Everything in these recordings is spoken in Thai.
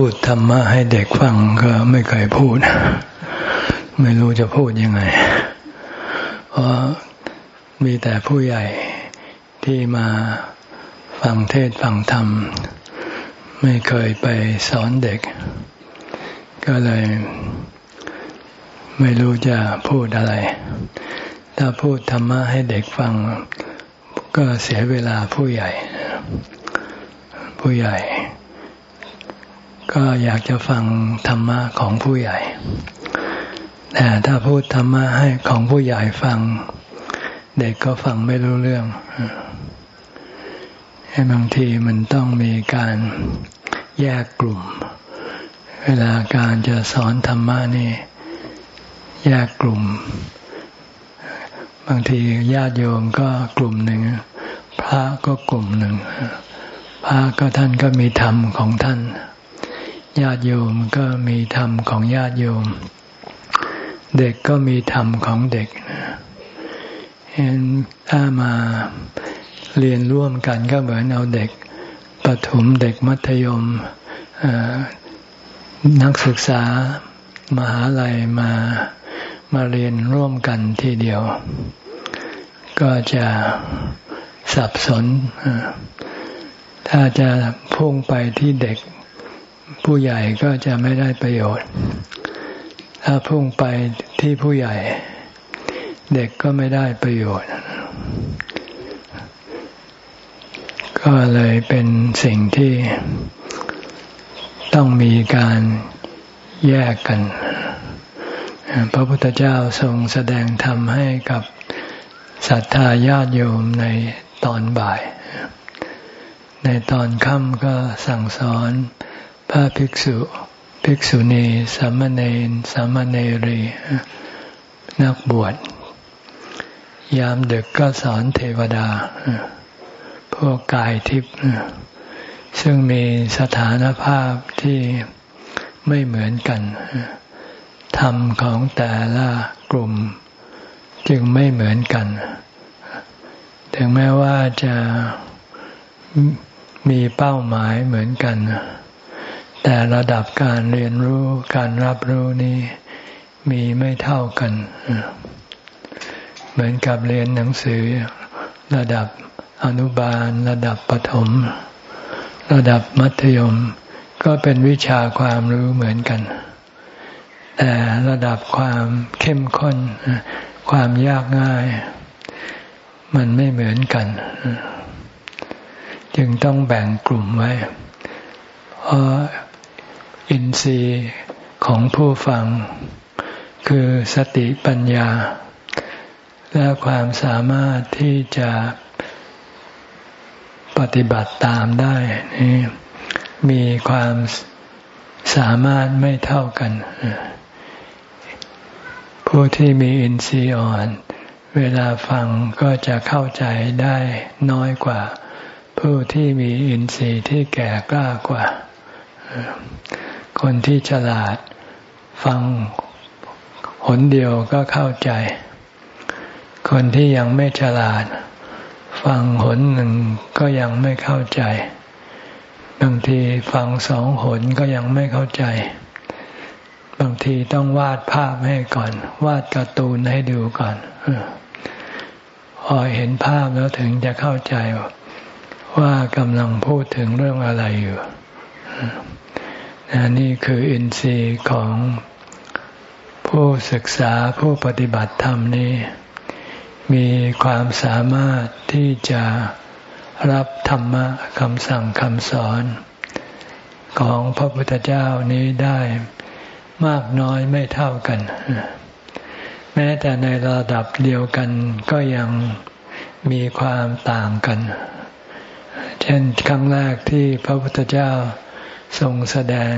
พูดธรรมะให้เด็กฟังก็ไม่เคยพูด ไม่รู้จะพูดยังไง เพราะมีแต่ผู้ใหญ่ที่มาฟังเทศฟังธรรม ไม่เคยไปสอนเด็ก ก็เลย ไม่รู้จะพูดอะไร ถ้าพูดธรรมะให้เด็กฟัง ก็เสียเวลาผู้ใหญ่ ผู้ใหญ่ ก็อยากจะฟังธรรมะของผู้ใหญ่ แต่ถ้าพูดธรรมะให้ของผู้ใหญ่ฟัง เด็กก็ฟังไม่รู้เรื่องบางทีมันต้องมีการแยกกลุ่ม เวลาการจะสอนธรรมะนี่ แยกกลุ่ม บางทีญาติโยมก็กลุ่มหนึ่ง พระก็กลุ่มหนึ่ง พระก็ท่านก็มีธรรมของท่าน ญาติโยมก็มีธรรมของญาติโยม เด็กก็มีธรรมของเด็กเห็นถ้ามาเรียนร่วมกันก็เหมือนเอาเด็กปถมเด็กมัธยมนักศึกษามหาลัยมามาเรียนร่วมกันทีเดียว ก็จะสับสน ถ้าจะพุ่งไปที่เด็ก ผู้ใหญ่ก็จะไม่ได้ประโยชน์ ถ้าพุ่งไปที่ผู้ใหญ่ เด็กก็ไม่ได้ประโยชน์ ก็เลยเป็นสิ่งที่ต้องมีการแยกกัน พระพุทธเจ้าทรงแสดงธรรมให้กับศรัทธาญาติโยมในตอนบ่าย ในตอนค่ำก็สั่งสอน พระภิกษุ ภิกษุณีสามเณรสามเณรี นักบวช ยามดึกก็สอนเทวดา พวกกายทิพย์ซึ่งมีสถานภาพที่ไม่เหมือนกัน ธรรมของแต่ละกลุ่ม จึงไม่เหมือนกัน ถึงแม้ว่าจะมีเป้าหมายเหมือนกัน แต่ระดับการเรียนรู้การรับรู้นี้มีไม่เท่ากัน เหมือนกับเรียนหนังสือ ระดับอนุบาล ระดับปถม ระดับมัธยม ก็เป็นวิชาความรู้เหมือนกัน แต่ระดับความเข้มข้น ความยากง่าย มันไม่เหมือนกัน จึงต้องแบ่งกลุ่มไว้เพราะ อินทรีย์ของผู้ฟัง คือสติปัญญา และความสามารถที่จะปฏิบัติตามได้นี่มีความสามารถไม่เท่ากัน ผู้ที่มีอินทรีย์อ่อน เวลาฟังก็จะเข้าใจได้น้อยกว่า ผู้ที่มีอินทรีย์ที่แก่กล้ากว่า คนที่ฉลาดฟังหนเดียวก็เข้าใจ คนที่ยังไม่ฉลาด ฟังหนหนึ่งก็ยังไม่เข้าใจ บางทีฟังสองหนก็ยังไม่เข้าใจ บางทีต้องวาดภาพให้ก่อน วาดการ์ตูนให้ดูก่อนพอเห็นภาพแล้วถึงจะเข้าใจว่ากำลังพูดถึงเรื่องอะไรอยู่ นี่คืออินทรีย์ของผู้ศึกษาผู้ปฏิบัติธรรมนี้ มีความสามารถที่จะรับธรรมะคำสั่งคำสอน ของพระพุทธเจ้านี้ได้มากน้อยไม่เท่ากัน แม้แต่ในระดับเดียวกันก็ยังมีความต่างกัน เช่นครั้งแรกที่พระพุทธเจ้า ทรงแสดง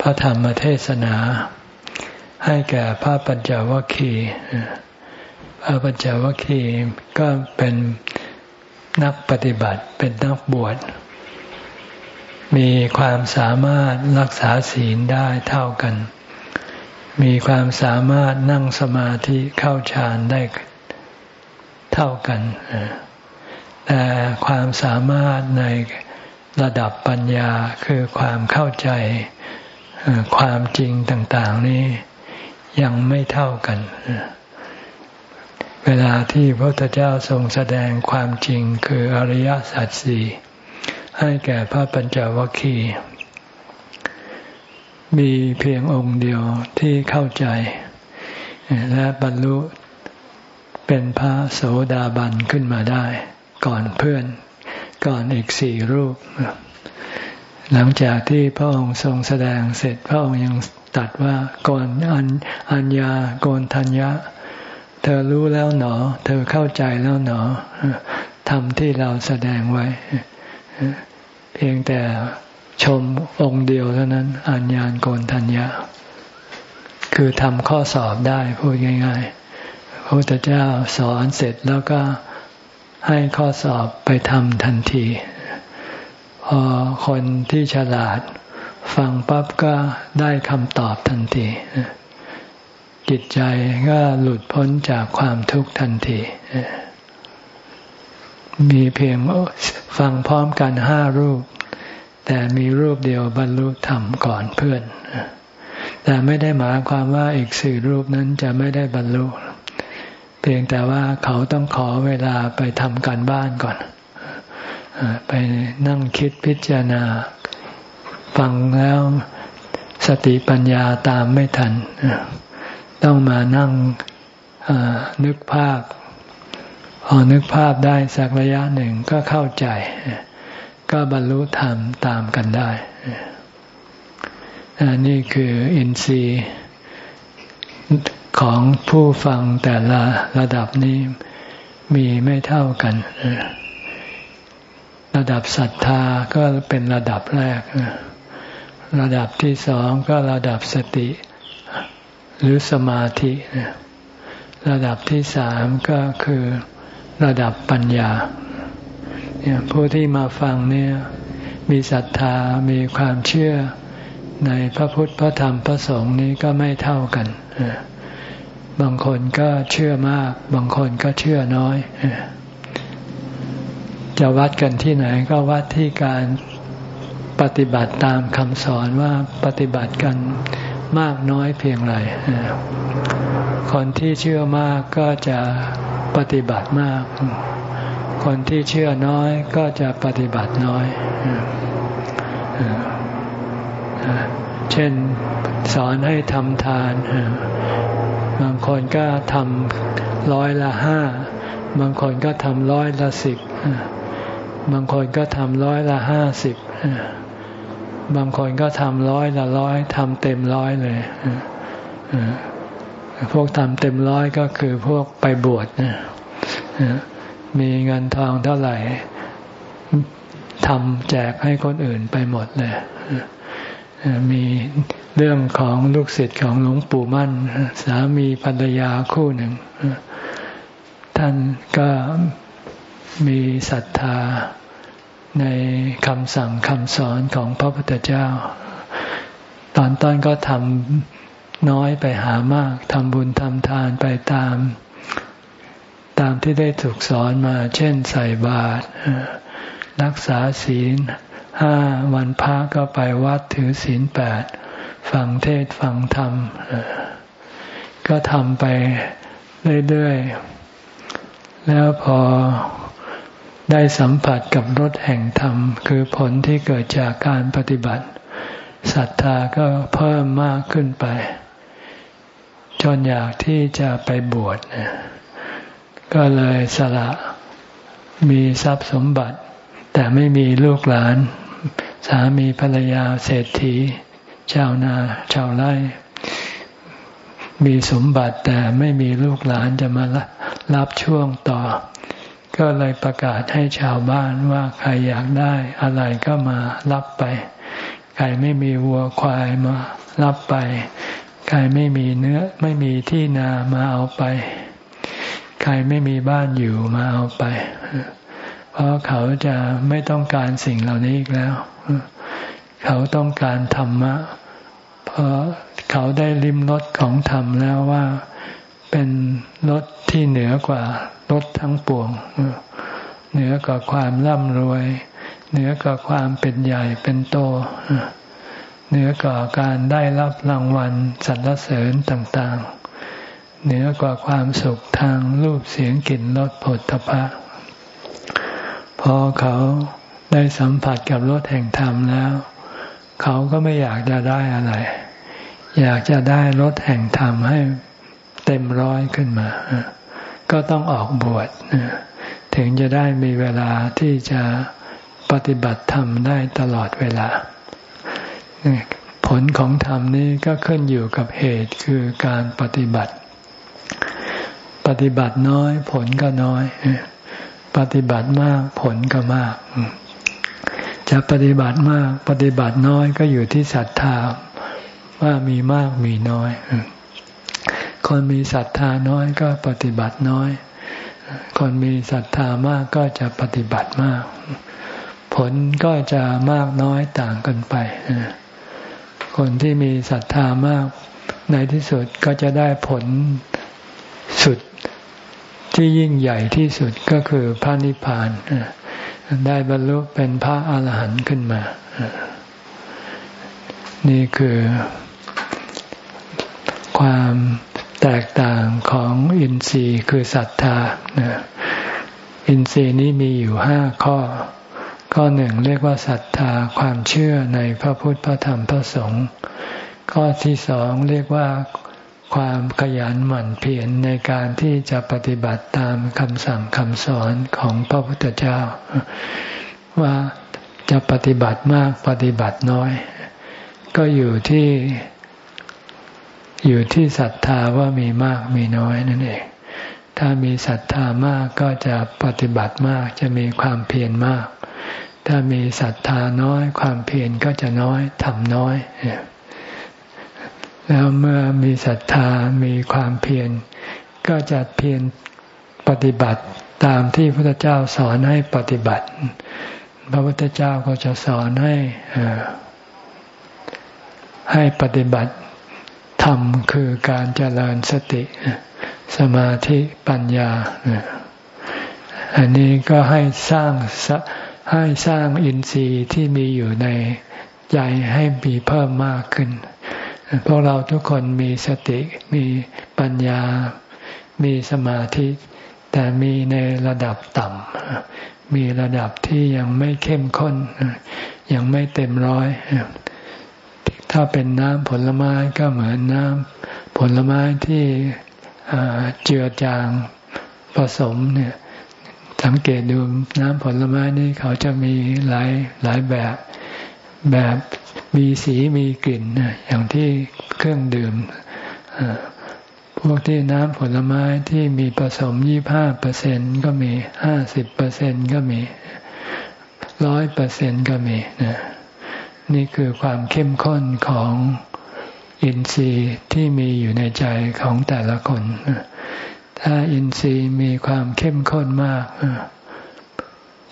พระธรรมเทศนา ให้แก่พระปัญจวัคคีย์พระปัญจวัคคีย์ก็เป็นนักปฏิบัติเป็นนักบวช มีความสามารถรักษาศีลได้เท่ากัน มีความสามารถนั่งสมาธิเข้าฌานได้เท่ากันแต่ความสามารถใน ระดับปัญญาคือความเข้าใจความจริงต่าง ๆ นี้ยังไม่เท่ากัน เวลาที่พระพุทธเจ้าทรงแสดงความจริงคืออริยสัจสี่ให้แก่พระปัญจวัคคีย์มีเพียงองค์เดียวที่เข้าใจ และบรรลุเป็นพระโสดาบันขึ้นมาได้ ก่อนเพื่อน ก่อนอีกสี่รูป หลังจากที่พระองค์ทรงแสดงเสร็จพระองค์ยังตัดว่าก่อนอัญอัญญาโกนทัญญะ เธอรู้แล้วหนอ เธอเข้าใจแล้วหนอทำที่เราแสดงไว้ เพียงแต่ชมองค์เดียวเท่านั้นอัญญาโกนทัญญะ คือทำข้อสอบได้พูดง่ายๆพระพุทธเจ้าสอนเสร็จแล้วก็ ให้ข้อสอบไปทำทันที พอคนที่ฉลาด ฟังปั๊บก็ได้คำตอบทันทีจิตใจก็หลุดพ้นจากความทุกข์ทันที มีเพียงฟังพร้อมกันห้ารูป แต่มีรูปเดียวบรรลุธรรมก่อนเพื่อน แต่ไม่ได้หมายความว่าอีกสี่รูปนั้นจะไม่ได้บรรลุเพียงแต่ว่าเขาต้องขอเวลาไปทำการบ้านก่อน ไปนั่งคิดพิจารณา ฟังแล้วสติปัญญาตามไม่ทัน ต้องมานั่งนึกภาพ พอนึกภาพได้สักระยะหนึ่งก็เข้าใจ ก็บรรลุธรรมตามกันได้ นี่คืออินทรีย์ ของผู้ฟังแต่ละระดับนี้มีไม่เท่ากัน ระดับศรัทธาก็เป็นระดับแรก ระดับที่สองก็ระดับสติ หรือสมาธิ ระดับที่สามก็คือระดับปัญญา ผู้ที่มาฟังเนี่ยมีศรัทธา มีความเชื่อในพระพุทธ พระธรรม พระสงฆ์นี้ก็ไม่เท่ากัน บางคนก็เชื่อมาก บางคนก็เชื่อน้อย จะวัดกันที่ไหนก็วัดที่การปฏิบัติตามคำสอนว่าปฏิบัติกันมากน้อยเพียงไร คนที่เชื่อมากก็จะปฏิบัติมาก คนที่เชื่อน้อยก็จะปฏิบัติน้อย เช่นสอนให้ทำทาน บางคนก็ทำร้อยละห้า บางคนก็ทำร้อยละสิบบางคนก็ทำร้อยละห้าสิบบางคนก็ทำร้อยละร้อยทำเต็มร้อยเลยพวกทำเต็มร้อยก็คือพวกไปบวชนะมีเงินทองเท่าไหร่ทำแจกให้คนอื่นไปหมดเลยมี เรื่องของลูกศิษย์ของหลวงปู่มั่น สามีภรรยาคู่หนึ่ง ท่านก็มีศรัทธาในคำสั่งคำสอนของพระพุทธเจ้า ตอนต้นก็ทำน้อยไปหามากทำบุญทำทานไปตาม ตามที่ได้ถูกสอนมา เช่นใส่บาตรรักษาศีลห้าวันพระก็ไปวัดถือศีลแปด ฟังเทศฟังธรรม ก็ทำไปเรื่อยๆ แล้วพอได้สัมผัสกับรถแห่งธรรม คือผลที่เกิดจากการปฏิบัติศรัทธาก็เพิ่มมากขึ้นไป จนอยากที่จะไปบวชก็เลยสละมีทรัพย์สมบัติ แต่ไม่มีลูกหลาน สามีภรรยาเศรษฐี ชาวนาชาวไร่ มีสมบัติแต่ไม่มีลูกหลานจะมารับช่วงต่อ ก็เลยประกาศให้ชาวบ้านว่าใครอยากได้อะไรก็มารับไป ใครไม่มีวัวควายมารับไป ใครไม่มีเนื้อไม่มีที่นามาเอาไป ใครไม่มีบ้านอยู่มาเอาไป เพราะเขาจะไม่ต้องการสิ่งเหล่านี้อีกแล้ว เขาต้องการธรรมะ เพราะเขาได้ลิมรสของธรรมแล้วว่าเป็นรสที่เหนือกว่ารสทั้งปวง เหนือกว่าความร่ำรวย เหนือกว่าความเป็นใหญ่เป็นโต เหนือกว่าการได้รับรางวัลสรรเสริญต่างๆ เหนือกว่าความสุขทางรูปเสียงกลิ่นรสผลตภะพอเขาได้สัมผัสกับรสแห่งธรรมแล้ว เขาก็ไม่อยากจะได้อะไร อยากจะได้รสแห่งธรรมให้เต็มร้อยขึ้นมา ก็ต้องออกบวชถึงจะได้มีเวลาที่จะปฏิบัติธรรมได้ตลอดเวลา ผลของธรรมนี้ก็ขึ้นอยู่กับเหตุคือการปฏิบัติ ปฏิบัติน้อยผลก็น้อย ปฏิบัติมากผลก็มาก จะปฏิบัติมากปฏิบัติน้อยก็อยู่ที่ศรัทธาว่ามีมากมีน้อย คนมีศรัทธาน้อยก็ปฏิบัติน้อย คนมีศรัทธามากก็จะปฏิบัติมาก ผลก็จะมากน้อยต่างกันไป คนที่มีศรัทธามาก ในที่สุดก็จะได้ผลสุดที่ยิ่งใหญ่ที่สุดก็คือพระนิพพาน ได้บรรลุเป็นพระอาหารหันต์ขึ้นมา นี่คือความแตกต่างของอินทรีย์คือศรัทธา อินทรีย์นี้มีอยู่ห้าข้อ ข้อหนึ่งเรียกว่าศรัทธาความเชื่อในพระพุทธพระธรรมพระสงฆ์ข้อที่สองเรียกว่า ความขยันหมั่นเพียรในการที่จะปฏิบัติตามคำสั่งคำสอนของพระพุทธเจ้า ว่าจะปฏิบัติมากปฏิบัติน้อย ก็อยู่ที่อยู่ที่ศรัทธาว่ามีมากมีน้อยนั่นเอง ถ้ามีศรัทธามากก็จะปฏิบัติมากจะมีความเพียรมาก ถ้ามีศรัทธาน้อย ความเพียรก็จะน้อยทำน้อย แล้วเมื่อมีศรัทธามีความเพียรก็จะเพียรปฏิบัติตามที่พระพุทธเจ้าสอนให้ปฏิบัติ พระพุทธเจ้าก็จะสอนให้ให้ปฏิบัติธรรมคือการเจริญสติ สมาธิปัญญา อันนี้ก็ให้สร้างให้สร้างอินทรีย์ที่มีอยู่ในใจให้มีเพิ่มมากขึ้น พวกเราทุกคนมีสติมีปัญญา มีสมาธิ แต่มีในระดับต่ำมีระดับที่ยังไม่เข้มข้น ยังไม่เต็มร้อย ถ้าเป็นน้ำผลไม้ก็เหมือนน้ำผลไม้ที่เจือจางผสมเนี่ยสังเกตดูน้ำผลไม้นี่เขาจะมีหลายหลายแบบแบบ มีสีมีกลิ่นอย่างที่เครื่องดื่มพวกที่น้ำผลไม้ที่มีผสมยี่ห้าเปอร์เซ็นก็มีห้าสิบเปอร์เซ็นก็มีร้อยเปอร์เซ็นก็มีนะนี่คือความเข้มข้นของอินทรีย์ที่มีอยู่ในใจของแต่ละคน ถ้าอินทรีย์มีความเข้มข้นมาก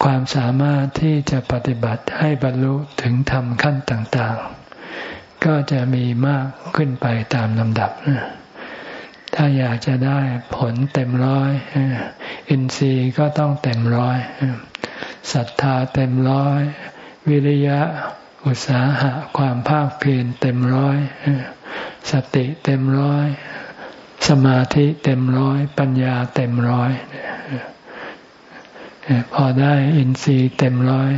ความสามารถที่จะปฏิบัติให้บรรลุถึงธรรมขั้นต่างๆ ก็จะมีมากขึ้นไปตามลำดับ ถ้าอยากจะได้ผลเต็มร้อย อินทรีย์ก็ต้องเต็มร้อยศรัทธาเต็มร้อย วิริยะอุตสาหะความภาคเพียรเต็มร้อยสติเต็มร้อย สมาธิเต็มร้อย ปัญญาเต็มร้อย พอได้อินทรีย์เต็มร้อย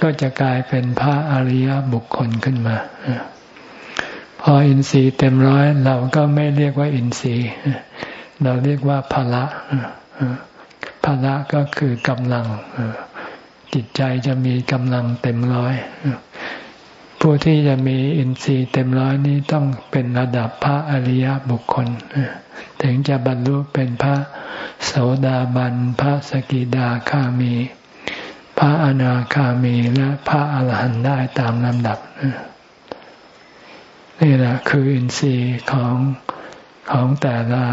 ก็จะกลายเป็นพระอริยบุคคลขึ้นมา พออินทรีย์เต็มร้อย เราก็ไม่เรียกว่าอินทรีย์ เราเรียกว่าพละพละก็คือกำลังจิตใจจะมีกำลังเต็มร้อย ผู้ที่จะมีอินทรีย์เต็มร้อยนี้ต้องเป็นระดับพระอริยบุคคล ถึงจะบรรลุเป็นพระโสดาบัน พระสกิดาคามี พระอนาคามีและพระอาหารหันต์ได้ตามลำดับนี่แหละคืออินทรีย์ของของแต่ละ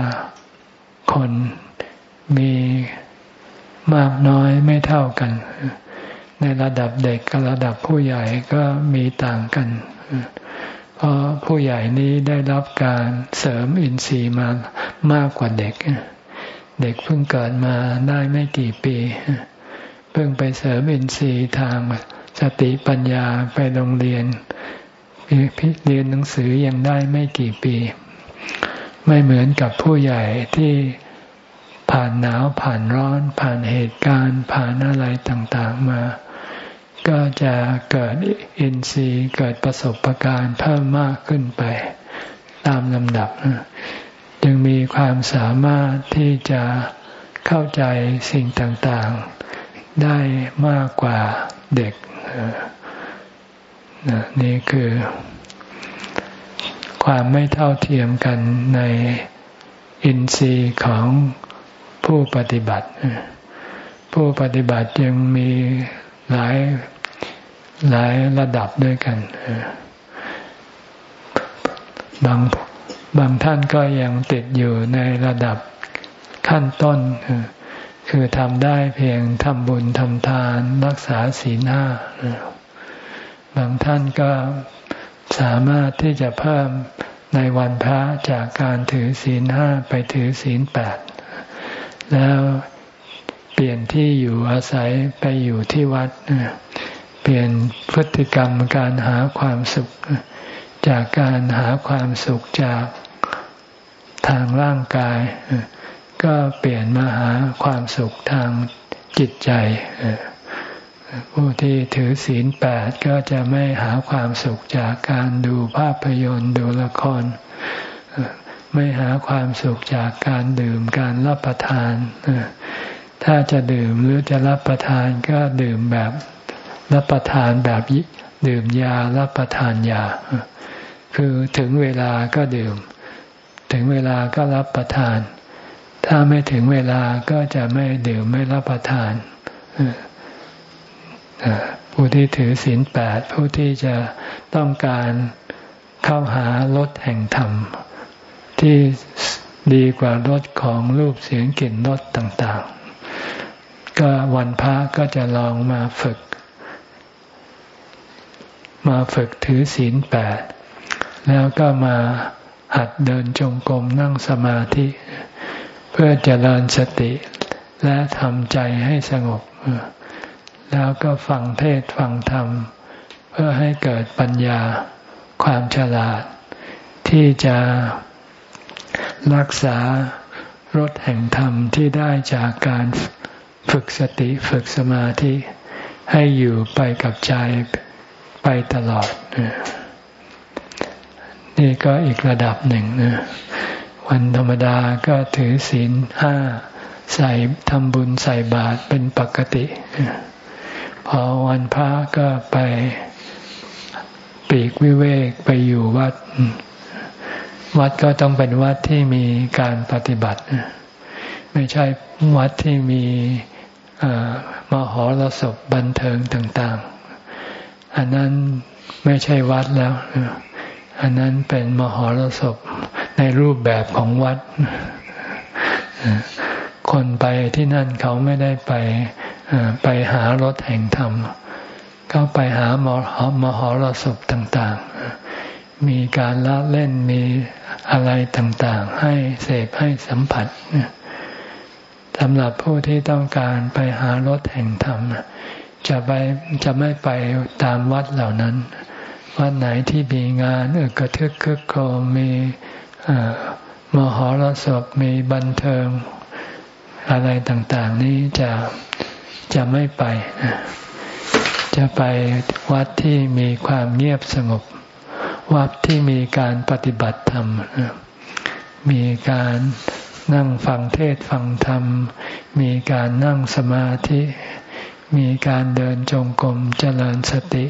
คนมีมากน้อยไม่เท่ากัน ในระดับเด็กกับระดับผู้ใหญ่ก็มีต่างกัน เพราะผู้ใหญ่นี้ได้รับการเสริมอินทรีย์มามากกว่าเด็ก เด็กเพิ่งเกิดมาได้ไม่กี่ปี เพิ่งไปเสริมอินทรีย์ทางสติปัญญาไปโรงเรียนเรียนหนังสือยังได้ไม่กี่ปี ไม่เหมือนกับผู้ใหญ่ที่ผ่านหนาวผ่านร้อน ผ่านเหตุการณ์ ผ่านอะไรต่าง ๆ มา ก็จะเกิดอินทรีย์เกิดประสบการณ์เพิ่มมากขึ้นไปตามลำดับ จึงมีความสามารถที่จะเข้าใจสิ่งต่างๆ ได้มากกว่าเด็ก นี่คือความไม่เท่าเทียมกันในอินทรีย์ของผู้ปฏิบัติ ผู้ปฏิบัติยังมี หลายหลายระดับด้วยกัน บางบางท่านก็ยังติดอยู่ในระดับขั้นต้น คือทำได้เพียงทำบุญทำทานรักษาศีลห้าบางท่านก็สามารถที่จะเพิ่มในวันพระจากการถือศีลห้าไปถือศีลแปดแล้ว ปลี่ยนที่อยู่อาศัยไปอยู่ที่วัด เปลี่ยนพฤติกรรมการหาความสุข จากการหาความสุขจากทางร่างกาย ก็เปลี่ยนมาหาความสุขทางจิตใจผู้ที่ถือศีลแปดก็จะไม่หาความสุขจากการดูภาพยนตร์ดูละคร ไม่หาความสุขจากการดื่มการรับประทาน ถ้าจะดื่มหรือจะรับประทานก็ดื่มแบบรับประทานแบบดื่มยารับประทานยา คือถึงเวลาก็ดื่ม ถึงเวลาก็รับประทาน ถ้าไม่ถึงเวลาก็จะไม่ดื่มไม่รับประทานผู้ที่ถือศีลแปดผู้ที่จะต้องการเข้าหารถแห่งธรรม ที่ดีกว่ารถของรูปเสียงกลิ่นรสต่าง ๆ ก็วันพระก็จะลองมาฝึก มาฝึกถือศีลแปด แล้วก็มาหัดเดินจงกรมนั่งสมาธิ เพื่อจเจริญสติและทำใจให้สงบ แล้วก็ฟังเทศฟังธรรม เพื่อให้เกิดปัญญาความฉลาด ที่จะรักษา รถแห่งธรรมที่ได้จากการฝึกสติฝึกสมาธิให้อยู่ไปกับใจไปตลอด นี่ก็อีกระดับหนึ่งนะวันธรรมดาก็ถือศีลห้าใส่ทำบุญใส่บาตรเป็นปกติ พอวันพระก็ไปปีกวิเวกไปอยู่วัด วัดก็ต้องเป็นวัดที่มีการปฏิบัติ ไม่ใช่วัดที่มีมหรสพบันเทิงต่าง ๆ อันนั้นไม่ใช่วัดแล้ว อันนั้นเป็นมหรสพในรูปแบบของวัด คนไปที่นั่นเขาไม่ได้ไปไปหารถแห่งธรรม เขาไปหามหรสพต่าง ๆ มีการละเล่นมีอะไรต่างๆ ให้เสพให้สัมผัสสำหรับผู้ที่ต้องการไปหารถแห่งธรรม จะไปจะไม่ไปตามวัดเหล่านั้น วัดไหนที่มีงานเอกระทึกคึกโคมมีมหรสพมีบันเทิงอะไรต่างๆ นี้จะจะไม่ไป จะไปวัดที่มีความเงียบสงบ วัดที่มีการปฏิบัติธรรม มีการนั่งฟังเทศฟังธรรม มีการนั่งสมาธิ มีการเดินจงกรมเจริญสติ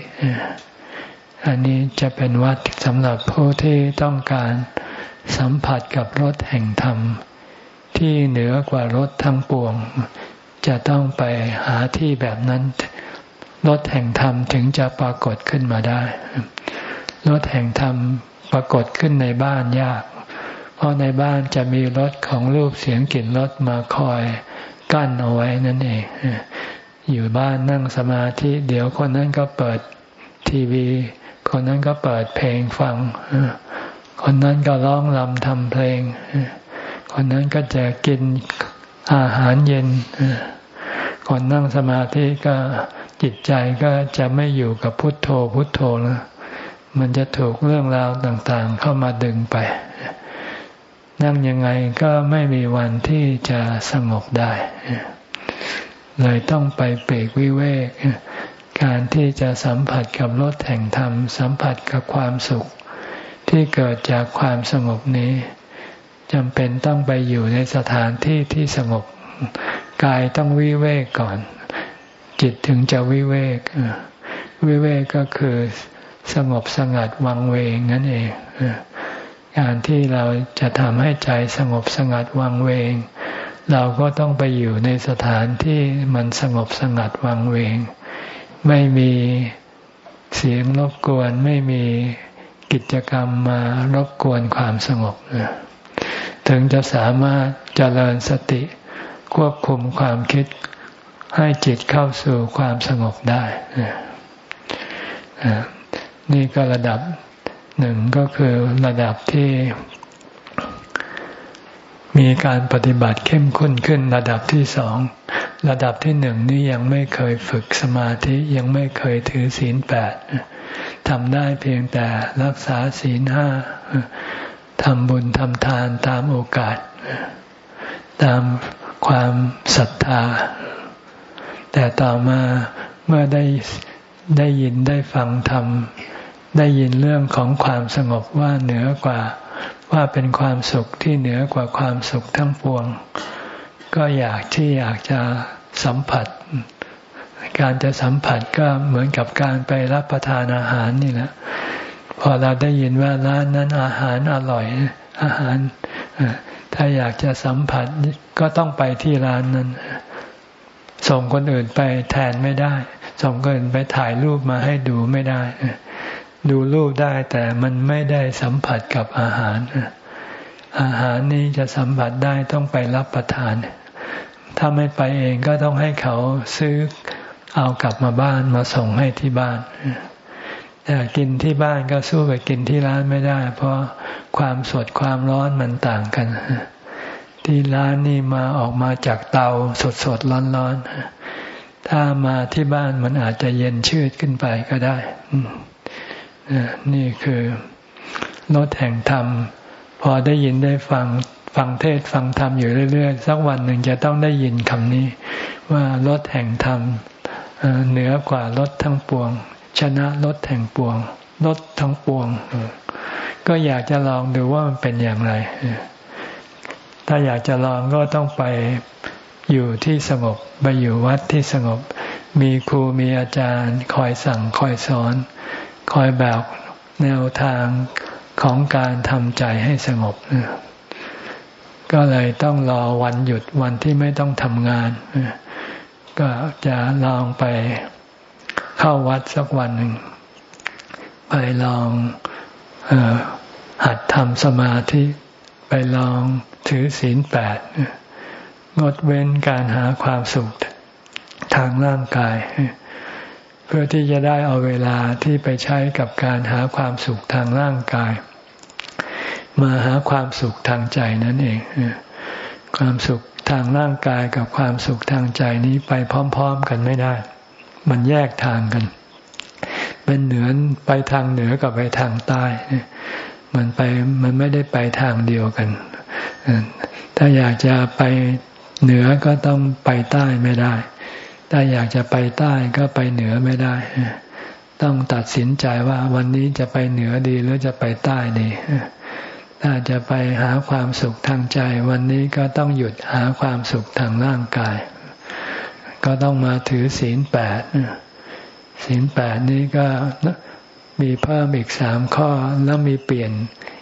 อันนี้จะเป็นวัดสำหรับผู้ที่ต้องการสัมผัสกับรถแห่งธรรม ที่เหนือกว่ารถทั้งปวง จะต้องไปหาที่แบบนั้นรถแห่งธรรมถึงจะปรากฏขึ้นมาได้ รถแห่งธรรมปรากฏขึ้นในบ้านยาก เพราะในบ้านจะมีรถของรูปเสียงกลิ่นรถมาคอยกั้นเอาไว้นั่นเอง อยู่บ้านนั่งสมาธิเดี๋ยวคนนั้นก็เปิดทีวี คนนั้นก็เปิดเพลงฟัง คนนั้นก็ร้องรำทำเพลง คนนั้นก็จะกินอาหารเย็น คนนั่งสมาธิก็จิตใจก็จะไม่อยู่กับพุทโธพุทโธแล้ว มันจะถูกเรื่องราวต่างๆ เข้ามาดึงไป นั่งยังไงก็ไม่มีวันที่จะสงบได้ เลยต้องไปเปรกวิเวก การที่จะสัมผัสกับรสแห่งธรรม สัมผัสกับความสุข ที่เกิดจากความสงบนี้จำเป็นต้องไปอยู่ในสถานที่ที่สงบ กายต้องวิเวกก่อน จิตถึงจะวิเวกวิเวกก็คือ สงบสงัดวังเวงนั่นเองการที่เราจะทำให้ใจสงบสงัดวังเวง เราก็ต้องไปอยู่ในสถานที่มันสงบสงัดวังเวง ไม่มีเสียงรบกวนไม่มีกิจกรรมมารบกวนความสงบถึงจะสามารถเจริญสติ ควบคุมความคิดให้จิตเข้าสู่ความสงบได้ นี่ก็ระดับหนึ่งก็คือระดับที่มีการปฏิบัติเข้มข้นขึ้นระดับที่สอง ระดับที่หนึ่งนี่ยังไม่เคยฝึกสมาธิยังไม่เคยถือศีลแปดทำได้เพียงแต่รักษาศีลห้าทำบุญทำทานตามโอกาส ตามความศรัทธา แต่ต่อมาเมื่อได้ได้ยินได้ฟังธรรม ได้ยินเรื่องของความสงบว่าเหนือกว่า ว่าเป็นความสุขที่เหนือกว่าความสุขทั้งปวง ก็อยากที่อยากจะสัมผัส การจะสัมผัสก็เหมือนกับการไปรับประทานอาหารนี่แหละพอเราได้ยินว่าร้านนั้นอาหารอร่อยอาหาร ถ้าอยากจะสัมผัสก็ต้องไปที่ร้านนั้น ส่งคนอื่นไปแทนไม่ได้ ส่งคนอื่นไปถ่ายรูปมาให้ดูไม่ได้ ดูรูปได้แต่มันไม่ได้สัมผัสกับอาหาร อาหารนี้จะสัมผัสได้ต้องไปรับประทาน ถ้าไม่ไปเองก็ต้องให้เขาซื้อเอากลับมาบ้านมาส่งให้ที่บ้านแต่กินที่บ้านก็สู้ไปกินที่ร้านไม่ได้ เพราะความสดความร้อนมันต่างกัน ที่ร้านนี่มาออกมาจากเตาสดสดร้อนร้อนถ้ามาที่บ้านมันอาจจะเย็นชืดขึ้นไปก็ได้ นี่คือรถแห่งธรรม พอได้ยินได้ฟังฟังเทศฟังธรรมอยู่เรื่อย ๆ สักวันหนึ่งจะต้องได้ยินคำนี้ ว่ารถแห่งธรรมเหนือกว่ารถทั้งปวง ชนะรถแห่งปวงรถทั้งปวง ก็อยากจะลองดูว่ามันเป็นอย่างไร ถ้าอยากจะลองก็ต้องไปอยู่ที่สงบไปอยู่วัดที่สงบ มีครูมีอาจารย์ คอยสั่งคอยสอน คอยแบบแนวทางของการทำใจให้สงบ ก็เลยต้องรอวันหยุดวันที่ไม่ต้องทำงาน ก็จะลองไปเข้าวัดสักวันหนึ่ง ไปลองอหัดทำสมาธิไปลองถือศีลแปดงดเว้นการหาความสุขทางร่างกาย เพื่อที่จะได้เอาเวลาที่ไปใช้กับการหาความสุขทางร่างกาย มาหาความสุขทางใจนั่นเอง ความสุขทางร่างกายกับความสุขทางใจนี้ไปพร้อม ๆ กันไม่ได้ มันแยกทางกัน เป็นเหนือไปทางเหนือกับไปทางใต้ มันไปมันไม่ได้ไปทางเดียวกัน ถ้าอยากจะไปเหนือก็ต้องไปใต้ไม่ได้ ถ้าอยากจะไปใต้ก็ไปเหนือไม่ได้ ต้องตัดสินใจว่าวันนี้จะไปเหนือดีหรือจะไปใต้ดีถ้าจะไปหาความสุขทางใจ วันนี้ก็ต้องหยุดหาความสุขทางร่างกาย ก็ต้องมาถือศีลแปดศีลแปดนี้ก็มีเพิ่มอีกสามข้อแล้วมีเปลี่ยน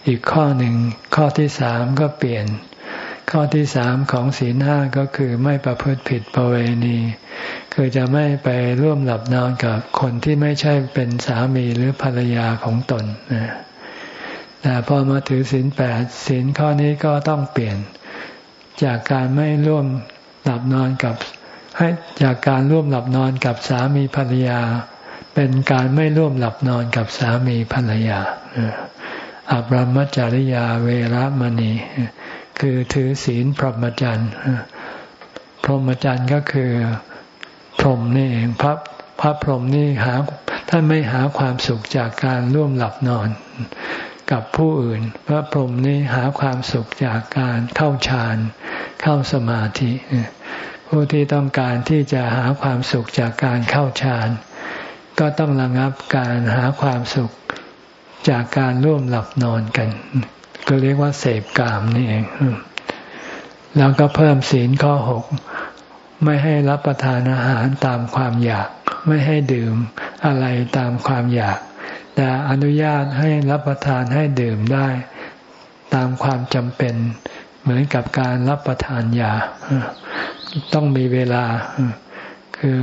อีกข้อหนึ่งข้อที่สามก็เปลี่ยน ข้อที่สามของศีลห้าก็คือไม่ประพฤติผิดประเวณี คือจะไม่ไปร่วมหลับนอนกับคนที่ไม่ใช่เป็นสามีหรือภรรยาของตนนะแต่พอมาถือศีลแปดศีลข้อนี้ก็ต้องเปลี่ยน จากการไม่ร่วมหลับนอนกับ ให้จากการร่วมหลับนอนกับสามีภรรยา เป็นการไม่ร่วมหลับนอนกับสามีภรรยาอับรมจริยาเวรมณี คือถือศีลพรหมจรรย์พรหมจรรย์ก็คือพรหมนี่เองพระพระพรหมนี่หาท่านไม่หาความสุขจากการร่วมหลับนอน กับผู้อื่น พระพรหมนี่หาความสุขจากการเข้าฌานเข้าสมาธิ ผู้ที่ต้องการที่จะหาความสุขจากการเข้าฌานก็ต้องระงับการหาความสุขจากการร่วมหลับนอนกัน ก็เรียกว่าเสพกามนี่เองแล้วก็เพิ่มศีลข้อหกไม่ให้รับประทานอาหารตามความอยาก ไม่ให้ดื่มอะไรตามความอยาก แต่อนุญาตให้รับประทานให้ดื่มได้ ตามความจำเป็น เหมือนกับการรับประทานยา ต้องมีเวลา คือ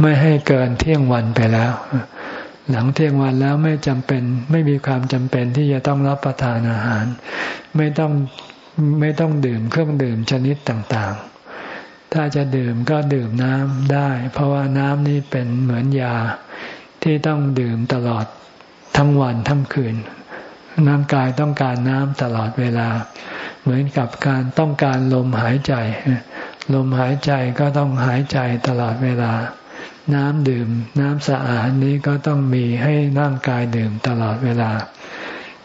ไม่ให้เกินเที่ยงวันไปแล้ว หลังเที่ยงวันแล้วไม่จำเป็น ไม่มีความจำเป็นที่จะต้องรับประทานอาหาร ไม่ต้องไม่ต้องดื่มเครื่องดื่มชนิดต่างๆ ถ้าจะดื่มก็ดื่มน้ำได้ เพราะว่าน้ำนี้เป็นเหมือนยาที่ต้องดื่มตลอดทั้งวันทั้งคืนร่างกายต้องการน้ำตลอดเวลา เหมือนกับการต้องการลมหายใจ ลมหายใจก็ต้องหายใจตลอดเวลา น้ำดื่ม น้ำสะอาดนี้ก็ต้องมีให้ร่างกายดื่มตลอดเวลา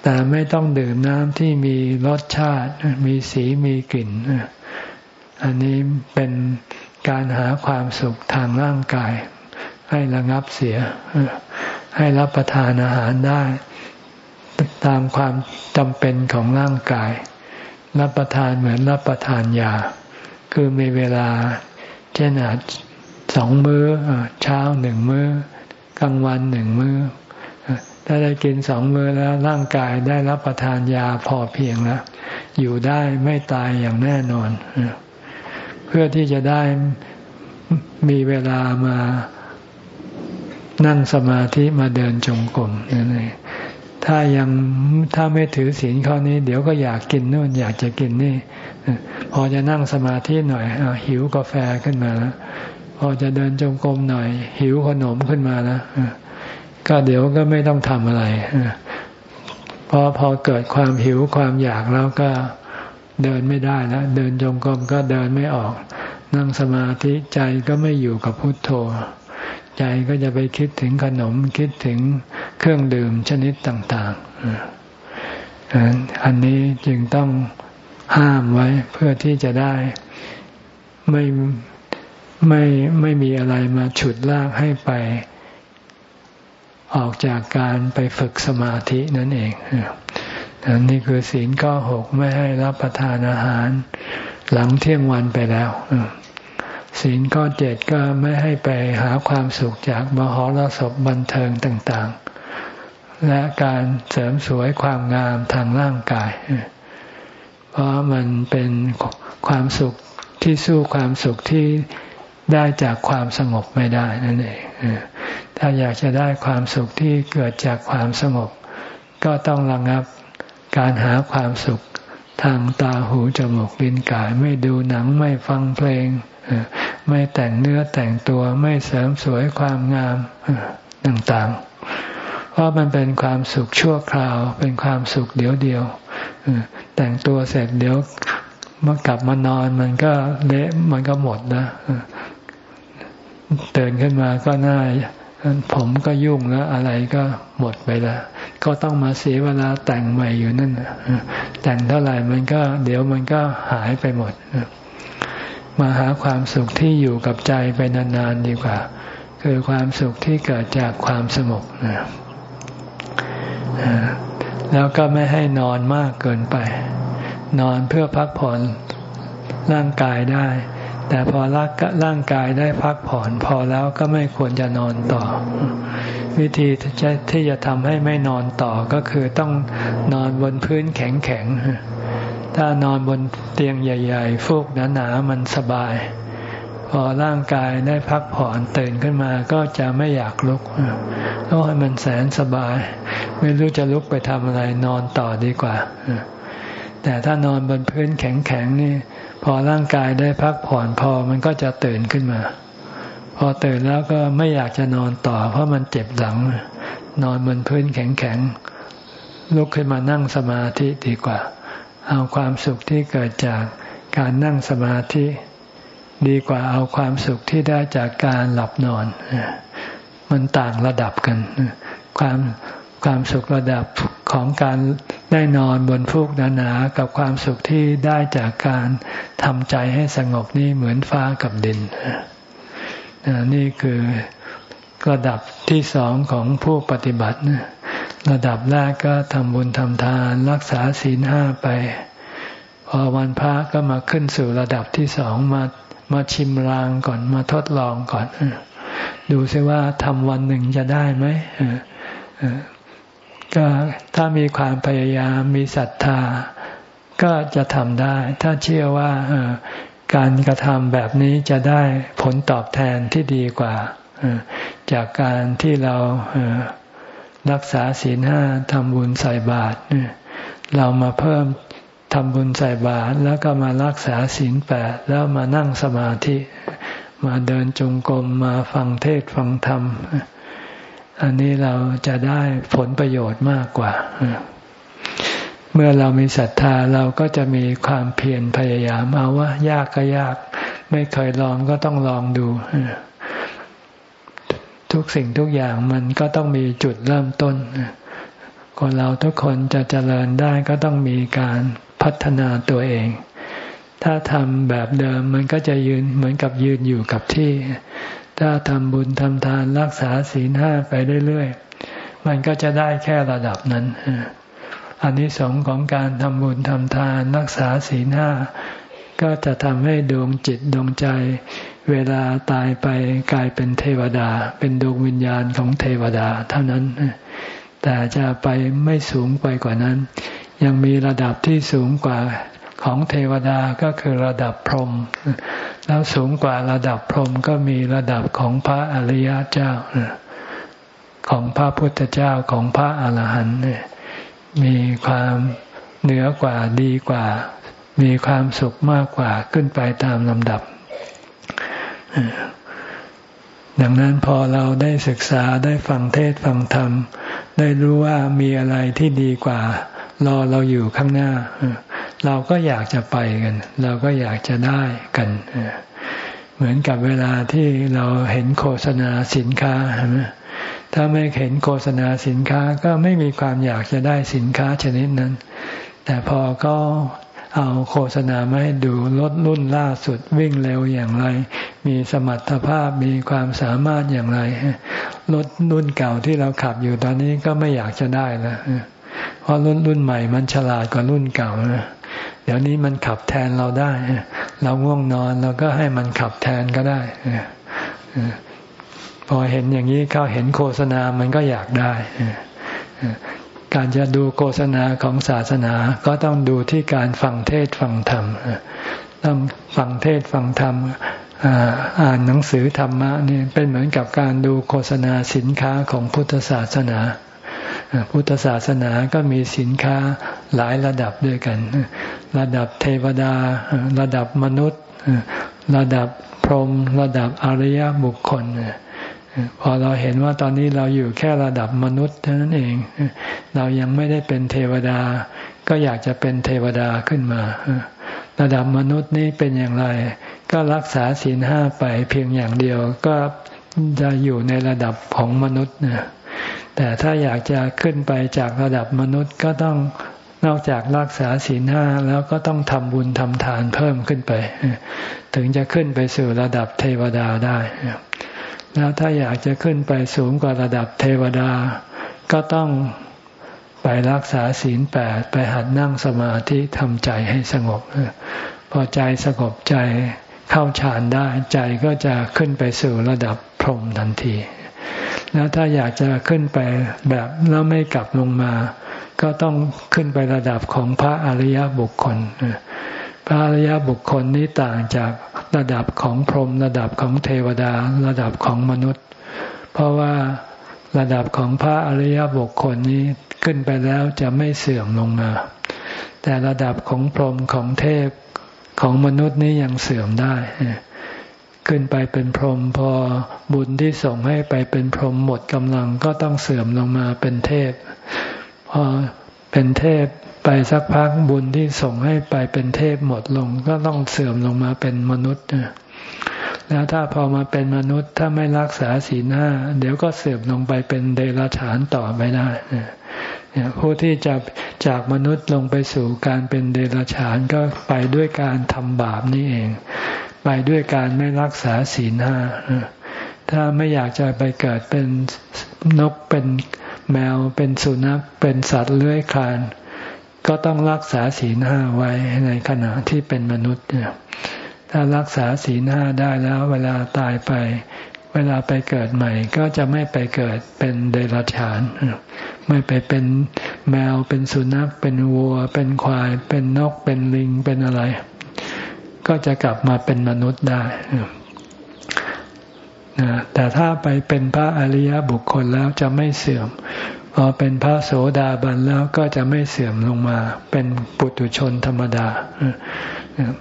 แต่ไม่ต้องดื่มน้ำที่มีรสชาติ มีสีมีกลิ่น อันนี้เป็นการหาความสุขทางร่างกาย ให้ระงับเสีย ให้รับประทานอาหารได้ ตามความจำเป็นของร่างกาย รับประทานเหมือนรับประทานยา คือมีเวลา เช่นอาจ สองมือ้อเช้าหนึ่งมือ้อกลางวันหนึ่งมือ้อถ้าได้กินสองมื้อแล้วร่างกายได้รับประทานยาพอเพียงแล้วอยู่ได้ไม่ตายอย่างแน่นอน เพื่อที่จะได้มีเวลามานั่งสมาธิมาเดินจงกรมนั่นเองถ้ายังถ้าไม่ถือศีลข้อนี้ เดี๋ยวก็อยากกินนู่นอยากจะกินนี่ พอจะนั่งสมาธิหน่อยอหิวกาแฟขึ้นมาแล้ว พอจะเดินจงกรมหน่อย หิวขนมขึ้นมาแล้วก็เดี๋ยวก็ไม่ต้องทำอะไรเพราะพอเกิดความหิวความอยากแล้วก็เดินไม่ได้แล้วเดินจงกรมก็เดินไม่ออก นั่งสมาธิใจก็ไม่อยู่กับพุทโธ ใจก็จะไปคิดถึงขนมคิดถึงเครื่องดื่มชนิดต่าง ๆ อันนี้จึงต้องห้ามไว้เพื่อที่จะได้ไม่ ไม่ไม่มีอะไรมาฉุดลากให้ไป ออกจากการไปฝึกสมาธินั่นเองนี่คือศีลข้อหกไม่ให้รับประทานอาหาร หลังเที่ยงวันไปแล้วศีลข้อเจ็ดก็ไม่ให้ไปหาความสุขจากมหรสพบันเทิงต่างๆ และการเสริมสวยความงามทางร่างกาย เพราะมันเป็นความสุขที่สู้ความสุขที่ ได้จากความสงบไม่ได้นั่นเองถ้าอยากจะได้ความสุขที่เกิดจากความสงบ ก็ต้องระงับการหาความสุขทางตาหูจมูกลิ้นกาย ไม่ดูหนังไม่ฟังเพลง ไม่แต่งเนื้อแต่งตัวไม่เสริมสวยความงามต่างๆ เพราะมันเป็นความสุขชั่วคราว เป็นความสุขเดียวเดียวแต่งตัวเสร็จเดี๋ยวเมื่อกลับมานอนมันก็เละมันก็หมดนะ เตือนขึ้นมาก็น่าผมก็ยุ่งแล้วอะไรก็หมดไปแล้ว ก็ต้องมาเสียเวลาแต่งใหม่อยู่นั่นแต่งเท่าไหร่มันก็ เดี๋ยวมันก็หายไปหมด มาหาความสุขที่อยู่กับใจไปนานๆดีกว่า คือความสุขที่เกิดจากความสงบแล้วก็ไม่ให้นอนมากเกินไป นอนเพื่อพักผ่อนร่างกายได้ แต่พอรักร่างกายได้พักผ่อนพอแล้วก็ไม่ควรจะนอนต่อ วิธีที่จะทำให้ไม่นอนต่อก็คือต้องนอนบนพื้นแข็งๆ ถ้านอนบนเตียงใหญ่ ๆ ฟูกหนาๆมันสบาย พอร่างกายได้พักผ่อนตื่นขึ้นมาก็จะไม่อยากลุกเพราะมันแสนสบาย ไม่รู้จะลุกไปทำอะไรนอนต่อดีกว่า แต่ถ้านอนบนพื้นแข็งๆนี่ พอร่างกายได้พักผ่อนพอมันก็จะตื่นขึ้นมา พอตื่นแล้วก็ไม่อยากจะนอนต่อ เพราะมันเจ็บหลัง นอนบนพื้นแข็งๆลุกขึ้นมานั่งสมาธิดีกว่า เอาความสุขที่เกิดจากการนั่งสมาธิ ดีกว่าเอาความสุขที่ได้จากการหลับนอน มันต่างระดับกัน ความความสุขระดับของการ ได้นอนบนฟูกหนาๆกับความสุขที่ได้จากการทำใจให้สงบนี่เหมือนฟ้ากับดิน นี่คือระดับที่สองของผู้ปฏิบัติ ระดับแรกก็ทำบุญทำทานรักษาศีลห้าไป พอวันพระก็มาขึ้นสู่ระดับที่สองมามาชิมรางก่อนมาทดลองก่อน ดูซิว่าทำวันหนึ่งจะได้ไหม ก็ถ้ามีความพยายามมีศรัทธา ก็จะทำได้ ถ้าเชื่อว่าการกระทำแบบนี้จะได้ผลตอบแทนที่ดีกว่า จากการที่เรารักษาศีลห้าทำบุญใส่บาตรเรามาเพิ่มทำบุญใส่บาตรแล้วก็มารักษาศีลแปดแล้วมานั่งสมาธิ มาเดินจงกรมมาฟังเทศฟังธรรม อันนี้เราจะได้ผลประโยชน์มากกว่า เมื่อเรามีศรัทธาเราก็จะมีความเพียรพยายามเอาว่ายากก็ยาก ไม่เคยลองก็ต้องลองดู ทุกสิ่งทุกอย่างมันก็ต้องมีจุดเริ่มต้นคนเราทุกคนจะเจริญได้ก็ต้องมีการพัฒนาตัวเอง ถ้าทำแบบเดิมมันก็จะยืนเหมือนกับยืนอยู่กับที่ ถ้าทำบุญทำทานรักษาศีลห้าไปเรื่อยๆ มันก็จะได้แค่ระดับนั้นอันนี้สองของการทำบุญทำทานรักษาศีลห้าก็จะทำให้ดวงจิตดวงใจ เวลาตายไปกลายเป็นเทวดา เป็นดวงวิญญาณของเทวดาเท่านั้น แต่จะไปไม่สูงไปกว่านั้น ยังมีระดับที่สูงกว่าของเทวดาก็คือระดับพรหม แล้วสูงกว่าระดับพรหมก็มีระดับของพระอริยเจ้า ของพระพุทธเจ้าของพระอรหันต์มีความเหนือกว่าดีกว่า มีความสุขมากกว่าขึ้นไปตามลำดับ ดังนั้นพอเราได้ศึกษาได้ฟังเทศฟังธรรม ได้รู้ว่ามีอะไรที่ดีกว่า รอเราอยู่ข้างหน้า เราก็อยากจะไปกัน เราก็อยากจะได้กัน เหมือนกับเวลาที่เราเห็นโฆษณาสินค้าถ้าไม่เห็นโฆษณาสินค้าก็ไม่มีความอยากจะได้สินค้าชนิดนั้น แต่พอก็เอาโฆษณามาให้ดูรถรุ่นล่าสุดวิ่งเร็วอย่างไร มีสมรรถภาพมีความสามารถอย่างไรรถรุ่นเก่าที่เราขับอยู่ตอนนี้ก็ไม่อยากจะได้แล้วเพราะรุ่นรุ่นใหม่มันฉลาดกว่ารุ่นเก่านะ เดี๋ยวนี้มันขับแทนเราได้ เราง่วงนอนเราก็ให้มันขับแทนก็ได้พอเห็นอย่างนี้เขาเห็นโฆษณามันก็อยากได้ การจะดูโฆษณาของศาสนาก็ต้องดูที่การฟังเทศฟังธรรม ต้องฟังเทศฟังธรรมอ่านหนังสือธรรมะนี่เป็นเหมือนกับการดูโฆษณาสินค้าของพุทธศาสนา พุทธศาสนาก็มีสินค้าหลายระดับด้วยกัน ระดับเทวดา ระดับมนุษย์ ระดับพรหมระดับอริยบุคคลพอเราเห็นว่าตอนนี้เราอยู่แค่ระดับมนุษย์เท่านั้นเอง เรายังไม่ได้เป็นเทวดา ก็อยากจะเป็นเทวดาขึ้นมา ระดับมนุษย์นี้เป็นอย่างไร ก็รักษาศีลห้าไปเพียงอย่างเดียวก็จะอยู่ในระดับของมนุษย์นะ แต่ถ้าอยากจะขึ้นไปจากระดับมนุษย์ก็ต้องนอกจากรักษาศีลห้าแล้วก็ต้องทำบุญทำทานเพิ่มขึ้นไป ถึงจะขึ้นไปสู่ระดับเทวดาได้ แล้วถ้าอยากจะขึ้นไปสูงกว่าระดับเทวดา ก็ต้องไปรักษาศีลแปดไปหัดนั่งสมาธิทำใจให้สงบ พอใจสงบใจเข้าฌานได้ใจก็จะขึ้นไปสู่ระดับพรหมทันที แล้วถ้าอยากจะขึ้นไปแบบแล้วไม่กลับลงมา ก็ต้องขึ้นไประดับของพระอริยบุคคล พระอริยบุคคลนี้ต่างจากระดับของพรหมระดับของเทวดา ระดับของมนุษย์ เพราะว่าระดับของพระอริยบุคคลนี้ขึ้นไปแล้วจะไม่เสื่อมลงมา แต่ระดับของพรหมของเทพของมนุษย์นี้ยังเสื่อมได้ ขึ้นไปเป็นพรหมพอบุญที่ส่งให้ไปเป็นพรหมหมดกำลังก็ต้องเสื่อมลงมาเป็นเทพ พอเป็นเทพไปสักพักบุญที่ส่งให้ไปเป็นเทพหมดลง ก็ต้องเสื่อมลงมาเป็นมนุษย์แล้วถ้าพอมาเป็นมนุษย์ถ้าไม่รักษาศีลห้าเดี๋ยวก็เสื่อมลงไปเป็นเดรัจฉานต่อไปได้ผู้ที่จะจากมนุษย์ลงไปสู่การเป็นเดรัจฉานก็ไปด้วยการทำบาปนี่เอง ไปด้วยการไม่รักษาศีลห้าถ้าไม่อยากจะไปเกิดเป็นนกเป็นแมวเป็นสุนัขเป็นสัตว์เลื้อยคลาน ก็ต้องรักษาศีลห้าไว้ในขณะที่เป็นมนุษย์เนี่ยถ้ารักษาศีลห้าได้แล้วเวลาตายไป เวลาไปเกิดใหม่ ก็จะไม่ไปเกิดเป็นเดรัจฉาน ไม่ไปเป็นแมวเป็นสุนัขเป็นวัว เป็นควาย เป็นนกเป็นลิงเป็นอะไร ก็จะกลับมาเป็นมนุษย์ได้นะแต่ถ้าไปเป็นพระอริยบุคคลแล้วจะไม่เสื่อม พอเป็นพระโสดาบันแล้วก็จะไม่เสื่อมลงมา เป็นปุถุชนธรรมดา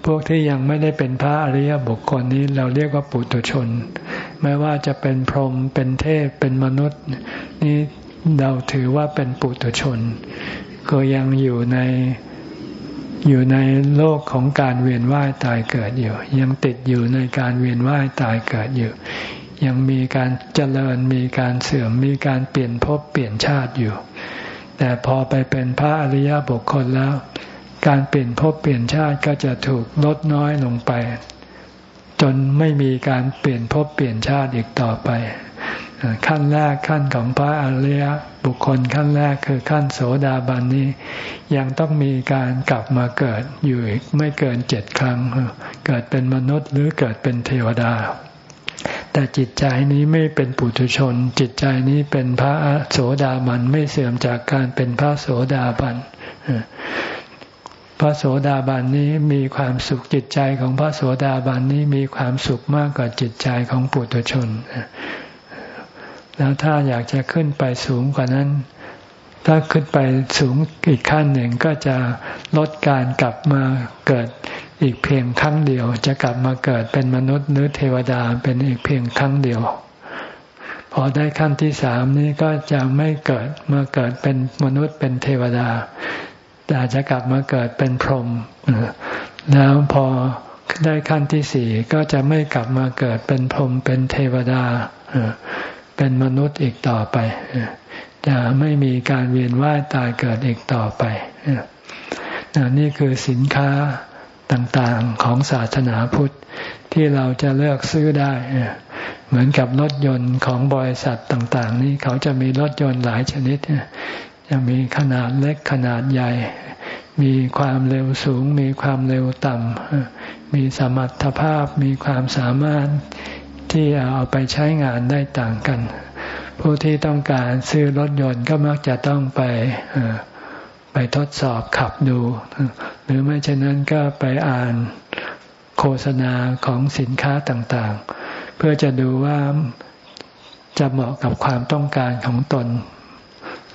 พวกที่ยังไม่ได้เป็นพระอริยบุคคลนี้เราเรียกว่าปุถุชน ไม่ว่าจะเป็นพรหม เป็นเทพ เป็นมนุษย์ นี่เราถือว่าเป็นปุถุชน ก็ยังอยู่ใน อยู่ในโลกของการเวียนว่ายตายเกิดอยู่ ยังติดอยู่ในการเวียนว่ายตายเกิดอยู่ ยังมีการเจริญมีการเสื่อมมีการเปลี่ยนภพเปลี่ยนชาติอยู่ แต่พอไปเป็นพระอริยบุคคลแล้ว การเปลี่ยนภพเปลี่ยนชาติก็จะถูกลดน้อยลงไป จนไม่มีการเปลี่ยนภพเปลี่ยนชาติอีกต่อไป ขั้นแรกขั้นของพระอริย บุคคลขั้นแรกคือขั้นโสดาบันนี้ ยังต้องมีการกลับมาเกิดอยู่อีกไม่เกินเจ็ดครั้ง เกิดเป็นมนุษย์หรือเกิดเป็นเทวดา แต่จิตใจนี้ไม่เป็นปุถุชน จิตใจนี้เป็นพระโสดาบันไม่เสื่อมจากการเป็นพระโสดาบันพระโสดาบันนี้มีความสุขจิตใจของพระโสดาบันนี้มีความสุขมากกว่าจิตใจของปุถุชน แล้วถ้าอยากจะขึ้นไปสูงกว่านั้น ถ้าขึ้นไปสูงอีกขั้นหนึ่งก็จะลดการกลับมาเกิดอีกเพียงครั้งเดียว จะกลับมาเกิดเป็นมนุษย์หรือเทวดาเป็นอีกเพียงครั้งเดียว พอได้ขั้นที่สามนี้ก็จะไม่เกิดมาเกิดเป็นมนุษย์เป็นเทวดา แต่จะกลับมาเกิดเป็นพรหมแล้วพอได้ขั้นที่สี่ก็จะไม่กลับมาเกิดเป็นพรหมเป็นเทวดา เป็นมนุษย์อีกต่อไป จะไม่มีการเวียนว่ายตายเกิดอีกต่อไป นี่คือสินค้าต่างๆของศาสนาพุทธที่เราจะเลือกซื้อได้ เหมือนกับรถยนต์ของบริษัทต่าง ๆ นี่เขาจะมีรถยนต์หลายชนิดจะมีขนาดเล็กขนาดใหญ่ มีความเร็วสูง มีความเร็วต่ำมีสมรรถภาพ มีความสามารถ ที่เอาไปใช้งานได้ต่างกัน ผู้ที่ต้องการซื้อรถยนต์ก็มักจะต้องไปไปทดสอบขับดู หรือไม่เช่นนั้นก็ไปอ่านโฆษณาของสินค้าต่างๆ เพื่อจะดูว่าจะเหมาะกับความต้องการของตน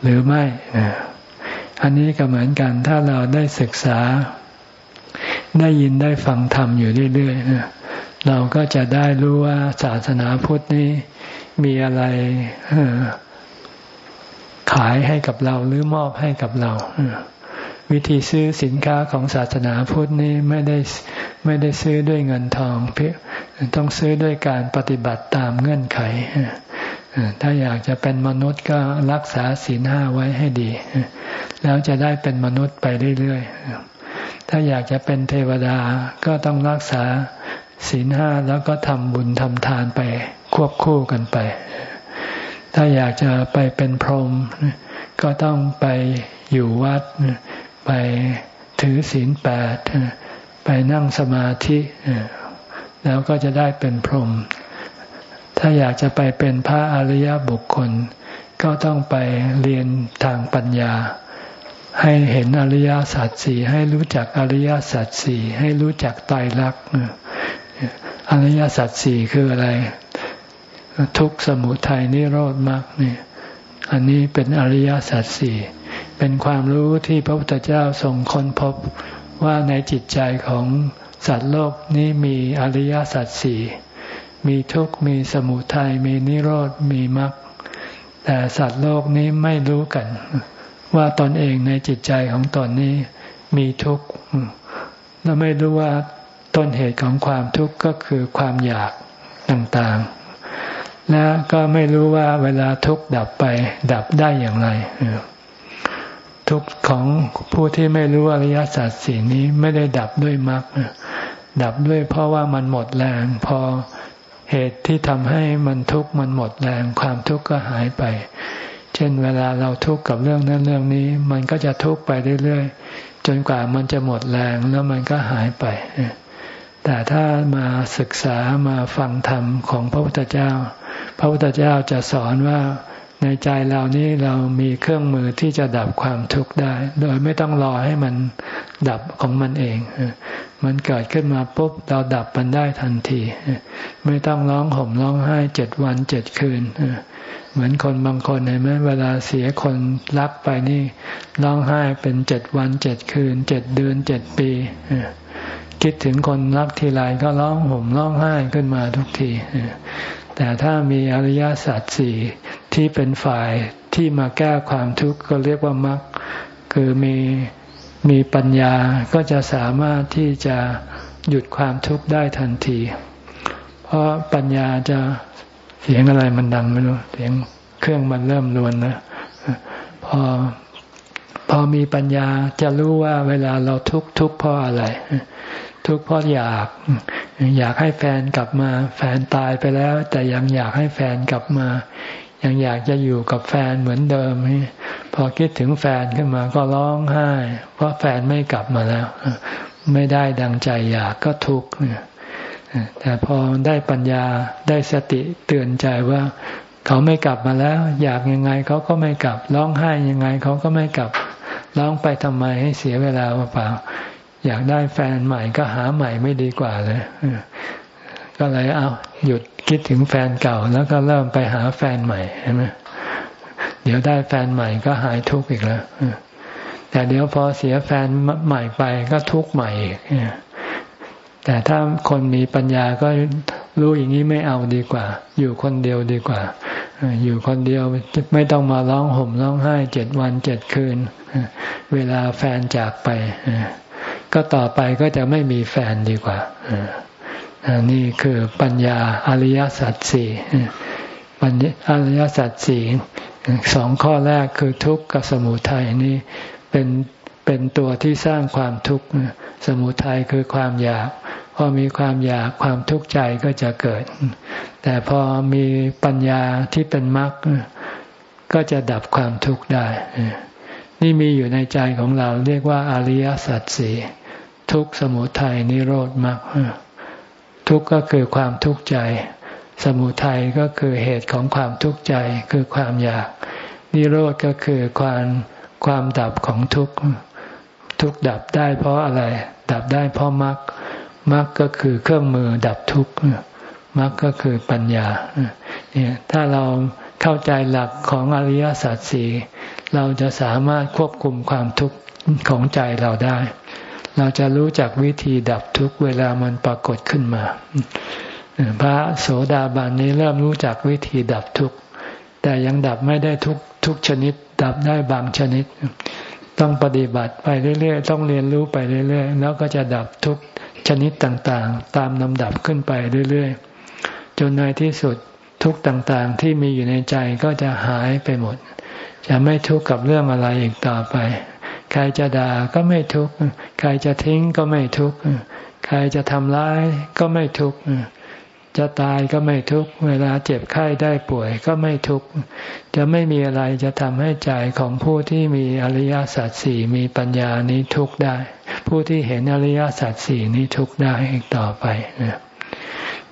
หรือไม่ อันนี้ก็เหมือนกันถ้าเราได้ศึกษา ได้ยินได้ฟังธรรมอยู่เรื่อยๆ เราก็จะได้รู้ว่าศาสนาพุทธนี้มีอะไรขายให้กับเราหรือมอบให้กับเรา วิธีซื้อสินค้าของศาสนาพุทธนี้ไม่ได้ไม่ได้ซื้อด้วยเงินทองเพียต้องซื้อด้วยการปฏิบัติตามเงื่อนไขถ้าอยากจะเป็นมนุษย์ก็รักษาศีลห้าไว้ให้ดี แล้วจะได้เป็นมนุษย์ไปเรื่อยๆถ้าอยากจะเป็นเทวดาก็ต้องรักษา ศีลห้าแล้วก็ทำบุญทำทานไปควบคู่กันไป ถ้าอยากจะไปเป็นพรหมก็ต้องไปอยู่วัด ไปถือศีลแปดไปนั่งสมาธิแล้วก็จะได้เป็นพรหมถ้าอยากจะไปเป็นพระอริยบุคคล ก็ต้องไปเรียนทางปัญญา ให้เห็นอริยสัจสี่ให้รู้จักอริยสัจสี่ให้รู้จักไตรลักษณ์ อริยสัจสี่คืออะไร ทุกสมุทัยนิโรธมรรคเนี่ยอันนี้เป็นอริยสัจสี่เป็นความรู้ที่พระพุทธเจ้าทรงค้นพบว่าในจิตใจของสัตว์โลกนี้มีอริยสัจสี่มีทุกข์มีสมุทัยมีนิโรธมีมรรคแต่สัตว์โลกนี้ไม่รู้กัน ว่าตนเองในจิตใจของตนนี้มีทุกข์และไม่รู้ว่า ต้นเหตุของความทุกข์ก็คือความอยากต่างๆ และก็ไม่รู้ว่าเวลาทุกข์ดับไปดับได้อย่างไร ทุกข์ของผู้ที่ไม่รู้อริยสัจสี่นี้ไม่ได้ดับด้วยมรรคดับด้วยเพราะว่ามันหมดแรง พอเหตุที่ทำให้มันทุกข์มันหมดแรง ความทุกข์ก็หายไป เช่นเวลาเราทุกข์กับเรื่องนั้นเรื่องนี้ มันก็จะทุกข์ไปเรื่อยๆ จนกว่ามันจะหมดแรงแล้วมันก็หายไป แต่ถ้ามาศึกษามาฟังธรรมของพระพุทธเจ้า พระพุทธเจ้าจะสอนว่าในใจเรานี้เรามีเครื่องมือที่จะดับความทุกข์ได้ โดยไม่ต้องรอให้มันดับของมันเอง มันเกิดขึ้นมาปุ๊บเราดับมันได้ทันที ไม่ต้องร้องห่มร้องไห้เจ็ดวันเจ็ดคืน เหมือนคนบางคนเห็นไหมเวลาเสียคนรักไปนี่ร้องไห้เป็นเจ็ดวันเจ็ดคืนเจ็ดเดือนเจ็ดปี คิดถึงคนรักทีไรก็ร้องห่มร้องไห้ขึ้นมาทุกที แต่ถ้ามีอริยสัจสี่ที่เป็นฝ่ายที่มาแก้ความทุกข์ก็เรียกว่ามรรคคือมีมีปัญญาก็จะสามารถที่จะหยุดความทุกข์ได้ทันที เพราะปัญญาจะเสียงอะไรมันดังไม่รู้เสียงเครื่องมันเริ่มรวนนะพอพอมีปัญญาจะรู้ว่าเวลาเราทุกข์ทุกข์เพราะอะไร ทุกข์เพราะอยาก อยากให้แฟนกลับมา แฟนตายไปแล้ว แต่ยังอยากให้แฟนกลับมา ยังอยากจะอยู่กับแฟนเหมือนเดิม พอคิดถึงแฟนขึ้นมาก็ร้องไห้ เพราะแฟนไม่กลับมาแล้ว ไม่ได้ดังใจอยากก็ทุกข์แต่พอได้ปัญญาได้สติเตือนใจว่า เขาไม่กลับมาแล้ว อยากยังไงเขาก็ไม่กลับ ร้องไห้ยังไงเขาก็ไม่กลับ ร้องไปทำไมให้เสียเวลาเปล่า อยากได้แฟนใหม่ก็หาใหม่ไม่ดีกว่าเลยก็เลยเอาหยุดคิดถึงแฟนเก่าแล้วก็เริ่มไปหาแฟนใหม่ใช่ไหมเดี๋ยวได้แฟนใหม่ก็หายทุกข์อีกแล้วแต่เดี๋ยวพอเสียแฟนใหม่ไปก็ทุกข์ใหม่อีกแต่ถ้าคนมีปัญญาก็รู้อย่างนี้ไม่เอาดีกว่า อยู่คนเดียวดีกว่าอยู่คนเดียวไม่ต้องมาร้องห่มร้องไห้เจ็ดวันเจ็ดคืน เวลาแฟนจากไป ก็ต่อไปก็จะไม่มีแฟนดีกว่านี่คือปัญญาอริยสัจสี่ปัญญาอริยสัจสี่สองข้อแรกคือทุกข์กับสมุทัยนี่เป็นเป็นตัวที่สร้างความทุกข์สมุทัยคือความอยาก พอมีความอยากความทุกข์ใจก็จะเกิด แต่พอมีปัญญาที่เป็นมรรคก็จะดับความทุกข์ได้ นี่มีอยู่ในใจของเราเรียกว่าอริยสัจสี่ ทุกสมุทัยนิโรธมรรคทุกก็คือความทุกข์ใจ สมุทัยก็คือเหตุของความทุกข์ใจคือความอยาก นิโรธก็คือความความดับของทุกข์ทุกดับได้เพราะอะไร ดับได้เพราะมรรคมรรคก็คือเครื่องมือดับทุกข์มรรคก็คือปัญญาเนี่ยถ้าเราเข้าใจหลักของอริยสัจสี่เราจะสามารถควบคุมความทุกข์ของใจเราได้ เราจะรู้จักวิธีดับทุกเวลามันปรากฏขึ้นมา พระโสดาบันนี้เริ่มรู้จักวิธีดับทุกแต่ยังดับไม่ได้ทุกทุกชนิด ดับได้บางชนิด ต้องปฏิบัติไปเรื่อยๆ ต้องเรียนรู้ไปเรื่อยๆ แล้วก็จะดับทุกชนิดต่างๆ ตามลำดับขึ้นไปเรื่อยๆ จนในที่สุดทุกต่างๆ ที่มีอยู่ในใจก็จะหายไปหมด จะไม่ทุกข์กับเรื่องอะไรอีกต่อไป ใครจะด่าก็ไม่ทุกข์ ใครจะทิ้งก็ไม่ทุกข์ ใครจะทำร้ายก็ไม่ทุกข์ จะตายก็ไม่ทุกข์ เวลาเจ็บไข้ได้ป่วยก็ไม่ทุกข์ จะไม่มีอะไรจะทำให้ใจของผู้ที่มีอริยสัจสี่มีปัญญานี้ทุกข์ได้ ผู้ที่เห็นอริยสัจสี่นี้ทุกข์ได้อีกต่อไป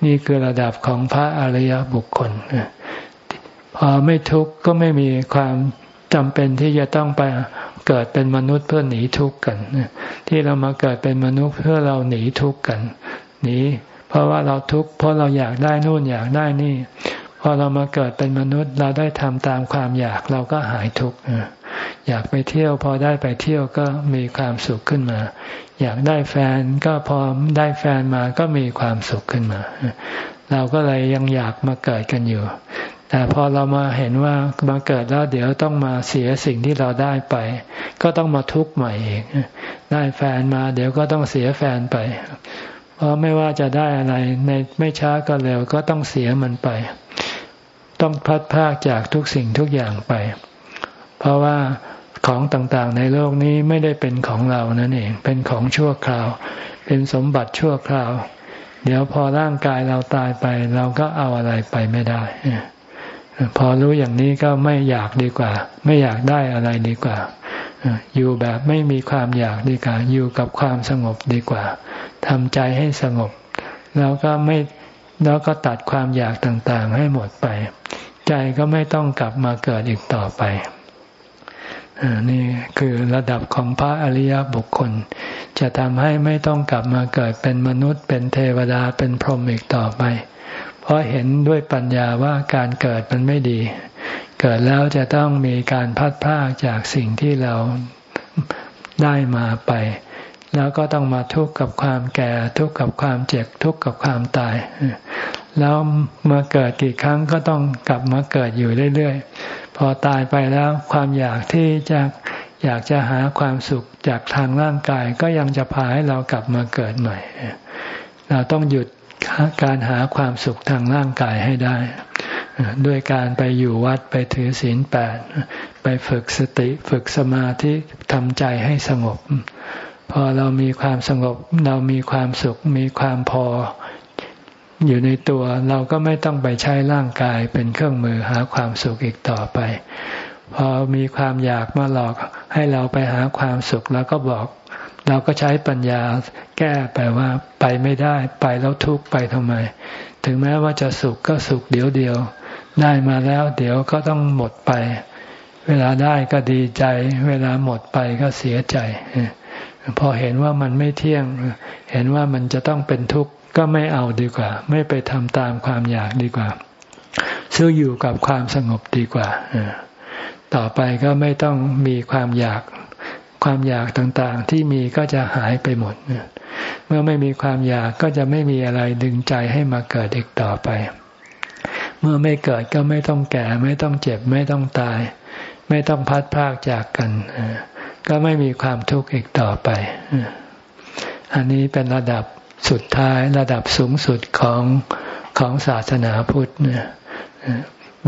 นี่คือระดับของพระอริยบุคคล พอไม่ทุกข์ก็ไม่มีความจำเป็นที่จะต้องไป เกิดเป็นมนุษย์เพื่อหนีทุกข์กันที่เรามาเกิดเป็นมนุษย์เพื่อเราหนีทุกข์กันหนีเพราะว่าเราทุกข์เพราะเราอยากได้นู่นอยากได้นี่พอเรามาเกิดเป็นมนุษย์เราได้ทำตามความอยากเราก็หายทุกข์อยากไปเที่ยวพอได้ไปเที่ยวก็มีความสุขขึ้นมา อยากได้แฟนก็พอได้แฟนมาก็มีความสุขขึ้นมา เราก็เลยยังอยากมาเกิดกันอยู่ แต่พอเรามาเห็นว่ามาเกิดแล้วเดี๋ยวต้องมาเสียสิ่งที่เราได้ไป ก็ต้องมาทุกข์ใหม่เองได้แฟนมา เดี๋ยวก็ต้องเสียแฟนไป เพราะไม่ว่าจะได้อะไรในไม่ช้าก็เร็วก็ต้องเสียมันไป ต้องพัดพากจากทุกสิ่งทุกอย่างไป เพราะว่าของต่างๆ ในโลกนี้ไม่ได้เป็นของเรานั่นเอง เป็นของชั่วคราว เป็นสมบัติชั่วคราว เดี๋ยวพอร่างกายเราตายไป เราก็เอาอะไรไปไม่ได้ พอรู้อย่างนี้ก็ไม่อยากดีกว่า ไม่อยากได้อะไรดีกว่า อยู่แบบไม่มีความอยากดีกว่า อยู่กับความสงบดีกว่าทำใจให้สงบ แล้วก็ไม่แล้วก็ตัดความอยากต่างๆ ให้หมดไป ใจก็ไม่ต้องกลับมาเกิดอีกต่อไปนี่คือระดับของพระอริยบุคคล จะทำให้ไม่ต้องกลับมาเกิดเป็นมนุษย์เป็นเทวดาเป็นพรหมอีกต่อไป เพราะเห็นด้วยปัญญาว่าการเกิดมันไม่ดี เกิดแล้วจะต้องมีการพัดพากจากสิ่งที่เราได้มาไป แล้วก็ต้องมาทุกข์กับความแก่ ทุกข์กับความเจ็บทุกข์กับความตาย แล้วมาเกิดกี่ครั้งก็ต้องกลับมาเกิดอยู่เรื่อยๆ พอตายไปแล้วความอยากที่จะอยากจะหาความสุขจากทางร่างกายก็ยังจะพาให้เรากลับมาเกิดใหม่ เราต้องหยุด การหาความสุขทางร่างกายให้ได้ ด้วยการไปอยู่วัดไปถือศีลแปดไปฝึกสติฝึกสมาธิทำใจให้สงบ พอเรามีความสงบ เรามีความสุขมีความพออยู่ในตัวเราก็ไม่ต้องไปใช้ร่างกายเป็นเครื่องมือหาความสุขอีกต่อไป พอมีความอยากมาหลอกให้เราไปหาความสุข แล้วก็บอก เราก็ใช้ปัญญาแก้ไปว่าไปไม่ได้ ไปแล้วทุกข์ไปทำไม ถึงแม้ว่าจะสุขก็สุขเดี๋ยวเดียว ได้มาแล้ว เดี๋ยวก็ต้องหมดไป เวลาได้ก็ดีใจ เวลาหมดไปก็เสียใจ พอเห็นว่ามันไม่เที่ยง เห็นว่ามันจะต้องเป็นทุกข์ก็ไม่เอาดีกว่า ไม่ไปทำตามความอยากดีกว่าซื้ออยู่กับความสงบดีกว่าต่อไปก็ไม่ต้องมีความอยาก ความอยากต่างๆ ที่มีก็จะหายไปหมด เมื่อไม่มีความอยากก็จะไม่มีอะไรดึงใจให้มาเกิดอีกต่อไป เมื่อไม่เกิดก็ไม่ต้องแก่ ไม่ต้องเจ็บ ไม่ต้องตาย ไม่ต้องพัดพากจากกัน ก็ไม่มีความทุกข์อีกต่อไป อันนี้เป็นระดับสุดท้ายระดับสูงสุดของของศาสนาพุทธ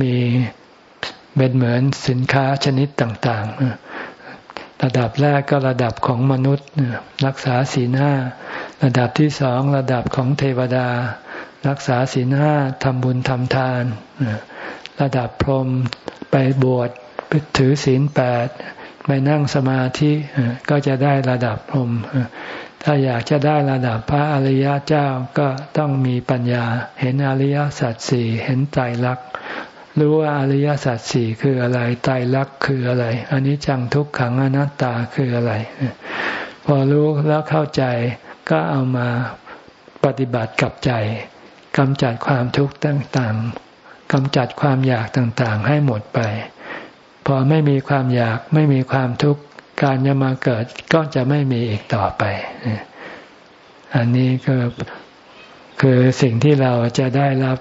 มีเป็นเหมือนสินค้าชนิดต่าง ๆ ระดับแรกก็ระดับของมนุษย์ รักษาศีลห้าระดับที่สองระดับของเทวดา รักษาศีลห้าทำบุญทำทาน ระดับพรหมไปบวชถือศีลแปดไปนั่งสมาธิก็จะได้ระดับพรหมถ้าอยากจะได้ระดับพระอริยเจ้าก็ต้องมีปัญญา เห็นอริยสัจสี่เห็นไตรลักษ รู้ว่าอริยสัจสี่คืออะไรไตรลักคืออะไรอันนี้จังทุกขังอนัตตาคืออะไร พอรู้แล้วเข้าใจก็เอามาปฏิบัติกับใจกำจัดความทุกข์ต่างๆกำจัดความอยากต่างๆ ให้หมดไป พอไม่มีความอยากไม่มีความทุกข์การจะมาเกิดก็จะไม่มีอีกต่อไป อันนี้ก็คือสิ่งที่เราจะได้รับ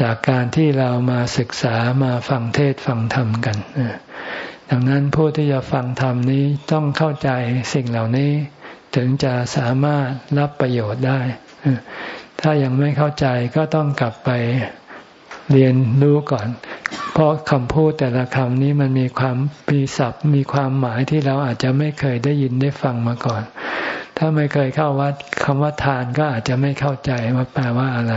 จากการที่เรามาศึกษามาฟังเทศฟังธรรมกันดังนั้นผู้ที่จะฟังธรรมนี้ต้องเข้าใจสิ่งเหล่านี้ถึงจะสามารถรับประโยชน์ได้ ถ้ายังไม่เข้าใจก็ต้องกลับไปเรียนรู้ก่อน เพราะคำพูดแต่ละคำนี้มันมีความมีศัพท์ มีความหมายที่เราอาจจะไม่เคยได้ยินได้ฟังมาก่อน ถ้าไม่เคยเข้าวัดคำว่าทานก็อาจจะไม่เข้าใจว่าแปลว่าอะไร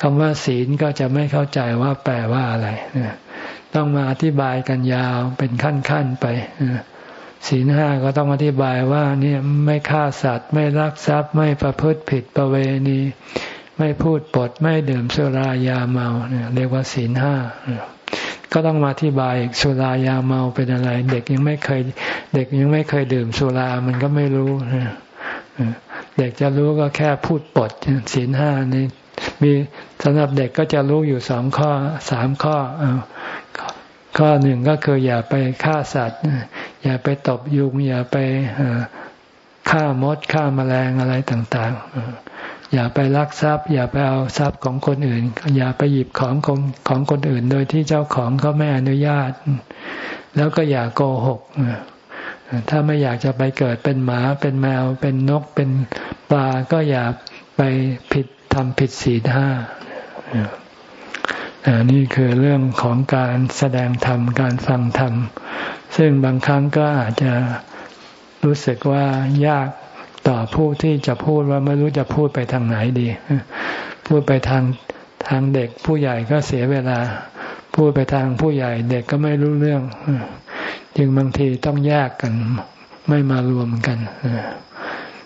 คำว่าศีลก็จะไม่เข้าใจว่าแปลว่าอะไรต้องมาอธิบายกันยาวเป็นขั้นๆไปศีลห้าก็ต้องอธิบายว่าเนี่ยไม่ฆ่าสัตว์ ไม่ลักทรัพย์ ไม่ประพฤติผิดประเวณี ไม่พูดปด ไม่ดื่มสุรายาเมาเนี่ยเรียกว่าศีลห้าก็ต้องมาที่บายสุรายาเมาเป็นอะไร เด็กยังไม่เคย เด็กยังไม่เคยดื่มสุรามันก็ไม่รู้ เด็กจะรู้ก็แค่พูดปดศีลห้านี่มีสำหรับเด็กก็จะรู้อยู่สองข้อสามข้อข้อหนึ่งก็คืออย่าไปฆ่าสัตว์ อย่าไปตบยุง อย่าไปฆ่ามดฆ่าแมลงอะไรต่างๆ อย่าไปลักทรัพย์ อย่าไปเอาทรัพย์ของคนอื่น อย่าไปหยิบของของของคนอื่น โดยที่เจ้าของเขาไม่อนุญาต แล้วก็อย่าโกหก ถ้าไม่อยากจะไปเกิดเป็นหมาเป็นแมว เป็นนกเป็นปลาก็อย่าไปผิดทำผิดศีลห้านี่คือเรื่องของการแสดงธรรมการฟังธรรม ซึ่งบางครั้งก็อาจจะรู้สึกว่ายากต่อผู้ที่จะพูดว่าไม่รู้จะพูดไปทางไหนดี พูดไปทางทางเด็กผู้ใหญ่ก็เสียเวลา พูดไปทางผู้ใหญ่เด็กก็ไม่รู้เรื่อง จึงบางทีต้องแยกกันไม่มารวมกัน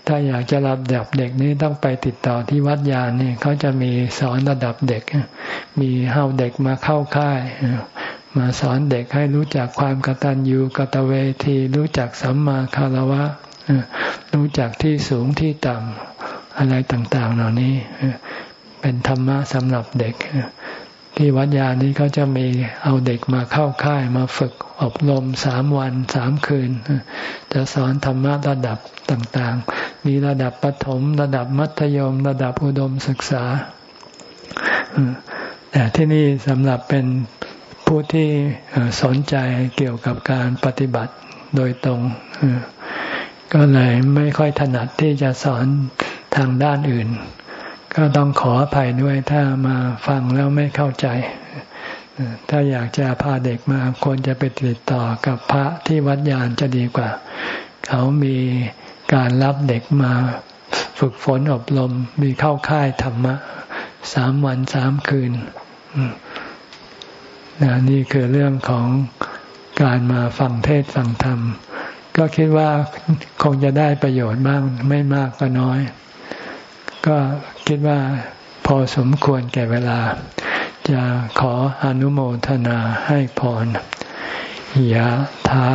ถ้าอยากจะรับดับเด็กนี้ต้องไปติดต่อที่วัดยานี่เขาจะมีสอนระดับเด็ก มีเฮาเด็กมาเข้าค่าย มาสอนเด็กให้รู้จักความกตัญญูกตเวทีรู้จักสัมมาคารวะรู้จักที่สูงที่ต่ำอะไรต่าง ๆ เหล่านี้ เป็นธรรมะสำหรับเด็ก ที่วัดยานี้เขาจะมีเอาเด็กมาเข้าค่ายมาฝึกอบรมสามวันสามคืน จะสอนธรรมะระดับต่างๆ มีระดับปฐมระดับมัธยม ระดับอุดมศึกษา แต่ที่นี่สำหรับเป็นผู้ที่สนใจเกี่ยวกับการปฏิบัติโดยตรง ก็เลยไม่ค่อยถนัดที่จะสอนทางด้านอื่น ก็ต้องขออภัยด้วยถ้ามาฟังแล้วไม่เข้าใจ ถ้าอยากจะพาเด็กมาควรจะไปติดต่อกับพระที่วัดยานจะดีกว่า เขามีการรับเด็กมาฝึกฝนอบรมมีเข้าค่ายธรรมะสามวันสามคืนนี่คือเรื่องของการมาฟังเทศฟังธรรม ก็คิดว่าคงจะได้ประโยชน์บ้างไม่มากก็น้อย ก็คิดว่าพอสมควรแก่เวลา จะขออนุโมทนาให้พรยะถา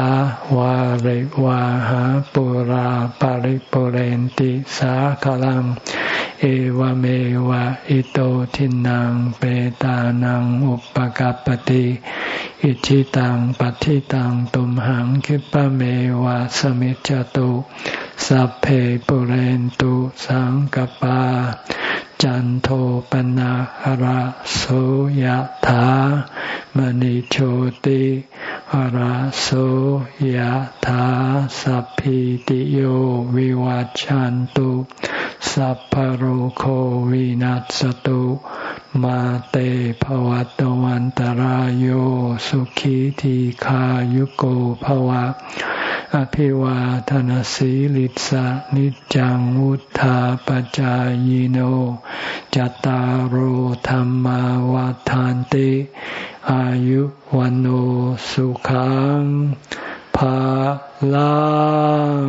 วาริวาหาปุราปาริปุเรนติสาคลัง เอวเมวะอิโตทินังเปตานังอุปกัปติอิชิตังปัฏิตังตุมหังคิปะเมวะสมิจจตุ สัพเพปุเรนตุสังกปา จันโทปนะหราโสยถามณิโชติหราโสยถาสัพพิติโยวิวัจจันตุสัพพโรโควินัสตุมาเตภวัตวันตารโยสุขีทีขายุโกภวะ อภิวาทนสีลิสานิจังวุธาปจายโน จตารโหธรรมวาทานติ อายุวันโอสุขังภาลัง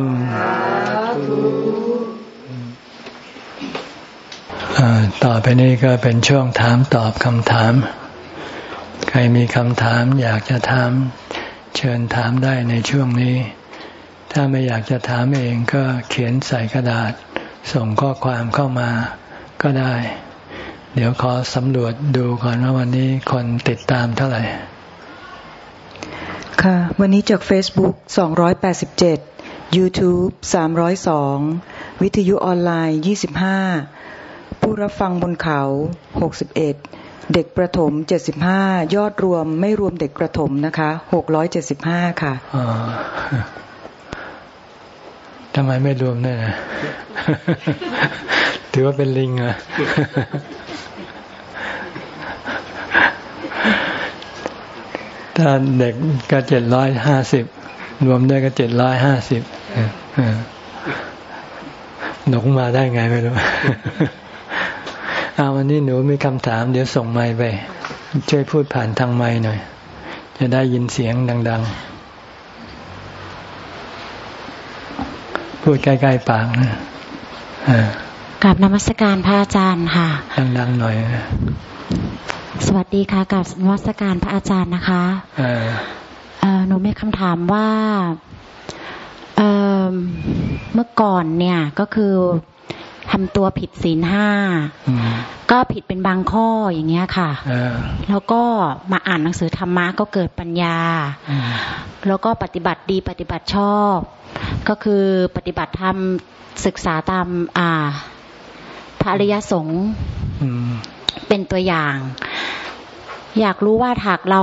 ต่อไปนี้ก็เป็นช่วงถามตอบคำถาม ใครมีคำถามอยากจะถามเชิญถามได้ในช่วงนี้ ถ้าไม่อยากจะถามเองก็เขียนใส่กระดาษ ส่งข้อความเข้ามาก็ได้ เดี๋ยวขอสำรวจดูก่อนว่าวันนี้คนติดตามเท่าไหร่ ค่ะ วันนี้จาก Facebook 287 YouTube 302 วิทยุออนไลน์ 25 ผู้รับฟังบนเขา 61 เด็กประถม 75 ยอดรวมไม่รวมเด็กประถมนะคะ 675 ค่ะ ทำไมไม่รวมเนี่ยนะถือว่าเป็นลิงอะถ้าเด็กก็เจ็ดร้อยห้าสิบรวมได้ก็เจ็ดร้อยห้าสิบหนูมาได้ไงไม่รู้อาวันนี้หนูมีคำถาม เดี๋ยวส่งไม้ไป ช่วยพูดผ่านทางไม้หน่อย จะได้ยินเสียงดัง ๆ พูดใกล้ๆปากนะกับนมัสการพระอาจารย์ค่ะดังๆหน่อย สวัสดีค่ะกับนมัสการพระอาจารย์นะคะหนูมีคำถามว่าเเมื่อก่อนเนี่ยก็คือทำตัวผิดศีลห้าก็ผิดเป็นบางข้ออย่างเงี้ยค่ะแล้วก็มาอ่านหนังสือธรรมะก็เกิดปัญญา แล้วก็ปฏิบัติดีปฏิบัติชอบ ก็คือปฏิบัติธรรมศึกษาตามอ่าพระอริยสงฆ์เป็นตัวอย่าง อยากรู้ว่าหากเรา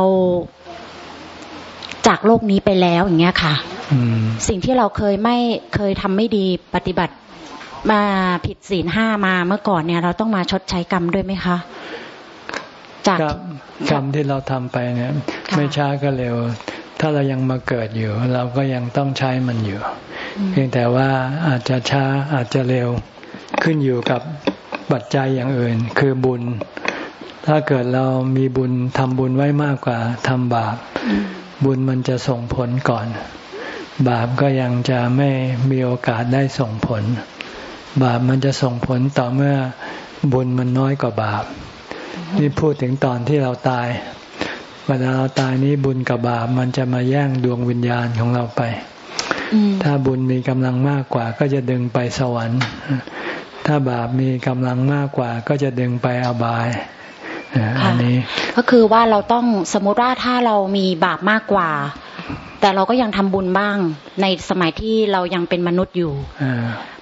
จากโลกนี้ไปแล้วอย่างเงี้ยค่ะสิ่งที่เราเคยไม่เคยทำไม่ดีปฏิบัติมาผิดศีลห้ามาเมื่อก่อนเนี่ย เราต้องมาชดใช้กรรมด้วยไหมคะ จากกรรมที่เราทำไปเนี่ย ไม่ช้าก็เร็ว ถ้าเรายังมาเกิดอยู่ เราก็ยังต้องใช้มันอยู่ เพียงแต่ว่าอาจจะช้าอาจจะเร็วขึ้นอยู่กับปัจจัยอย่างอื่น คือบุญ ถ้าเกิดเรามีบุญทำบุญไว้มากกว่าทำบาป บุญมันจะส่งผลก่อน บาปก็ยังจะไม่มีโอกาสได้ส่งผล บาปมันจะส่งผลต่อเมื่อบุญมันน้อยกว่าบาป นี่พูดถึงตอนที่เราตาย วลาเราตายนี้บุญกับบาปมันจะมาแย่งดวงวิญญาณของเราไป ถ้าบุญมีกำลังมากกว่าก็จะดึงไปสวรรค์ ถ้าบาปมีกำลังมากกว่าก็จะดึงไปอบายอันนี้ ก็คือว่าเราต้องสมมติว่าถ้าเรามีบาปมากกว่า แต่เราก็ยังทำบุญบ้างในสมัยที่เรายังเป็นมนุษย์อยู่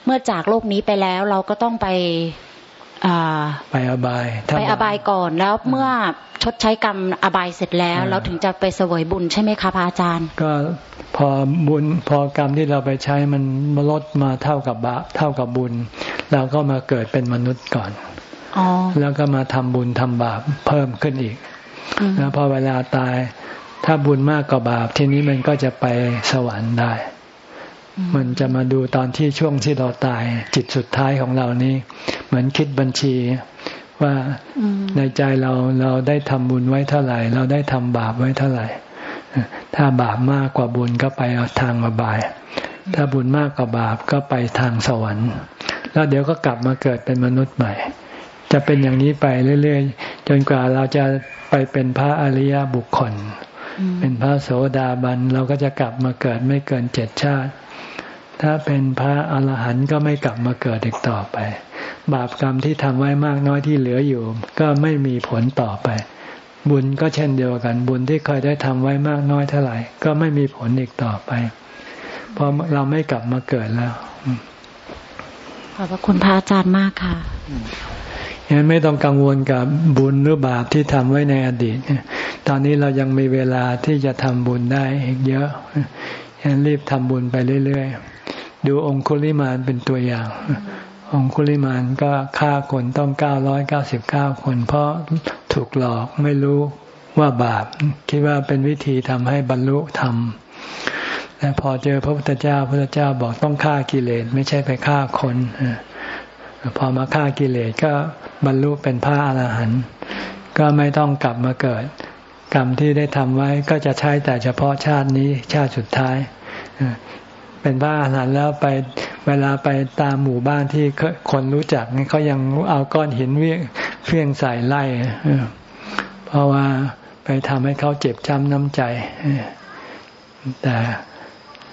เมื่อจากโลกนี้ไปแล้วเราก็ต้องไป ไปอบายไปอบายก่อนแล้วเมื่อชดใช้กรรมอบายเสร็จแล้ว เราถึงจะไปเสวยบุญใช่ไหมคะพระอาจารย์ ก็พอบุญพอกรรมที่เราไปใช้มันลดมาเท่ากับบาเท่ากับบุญ เราก็มาเกิดเป็นมนุษย์ก่อนอแล้วก็มาทำบุญทำบาปเพิ่มขึ้นอีกแล้วพอเวลาตาย ถ้าบุญมากกว่าบาปทีนี้มันก็จะไปสวรรค์ได้ มันจะมาดูตอนที่ช่วงที่เราตายจิตสุดท้ายของเรานี้ เหมือนคิดบัญชีว่าในใจเราเราได้ทำบุญไว้เท่าไหร่ เราได้ทำบาปไว้เท่าไหร่ ถ้าบาปมากกว่าบุญก็ไปทางอบาย ถ้าบุญมากกว่าบาปก็ไปทางสวรรค์ แล้วเดี๋ยวก็กลับมาเกิดเป็นมนุษย์ใหม่ จะเป็นอย่างนี้ไปเรื่อยๆ จนกว่าเราจะไปเป็นพระอริยบุคคล เป็นพระโสดาบันเราก็จะกลับมาเกิดไม่เกินเจ็ดชาติ ถ้าเป็นพระอรหันต์ก็ไม่กลับมาเกิดอีกต่อไป บาปกรรมที่ทำไว้มากน้อยที่เหลืออยู่ ก็ไม่มีผลต่อไป บุญก็เช่นเดียวกัน บุญที่เคยได้ทำไว้มากน้อยเท่าไหร่ ก็ไม่มีผลอีกต่อไป เพราะเราไม่กลับมาเกิดแล้วขอบพระคุณพระอาจารย์มากค่ะยังไม่ต้องกังวลกับบุญหรือบาปที่ทำไว้ในอดีต ตอนนี้เรายังมีเวลาที่จะทำบุญได้อีกเยอะยังรีบทำบุญไปเรื่อย ๆ ดูองคุลิมานเป็นตัวอย่าง องคุลิมานก็ฆ่าคนต้องเก้าร้อยเก้าสิบเก้าคน เพราะถูกหลอกไม่รู้ว่าบาป คิดว่าเป็นวิธีทำให้บรรลุธรรมแต่พอเจอพระพุทธเจ้าพระพุทธเจ้าบอกต้องฆ่ากิเลสไม่ใช่ไปฆ่าคนพอมาฆ่ากิเลสก็บรรลุเป็นพระอรหันต์ก็ไม่ต้องกลับมาเกิด กรรมที่ได้ทำไว้ก็จะใช้แต่เฉพาะชาตินี้ชาติสุดท้าย เป็นพระอรหันต์แล้วไปเวลาไปตามหมู่บ้านที่คนรู้จักเขายังเอาก้อนหินเวียงเฟี้ยงใส่ไล่เพราะว่าไปทำให้เขาเจ็บช้ำน้ำใจ แต่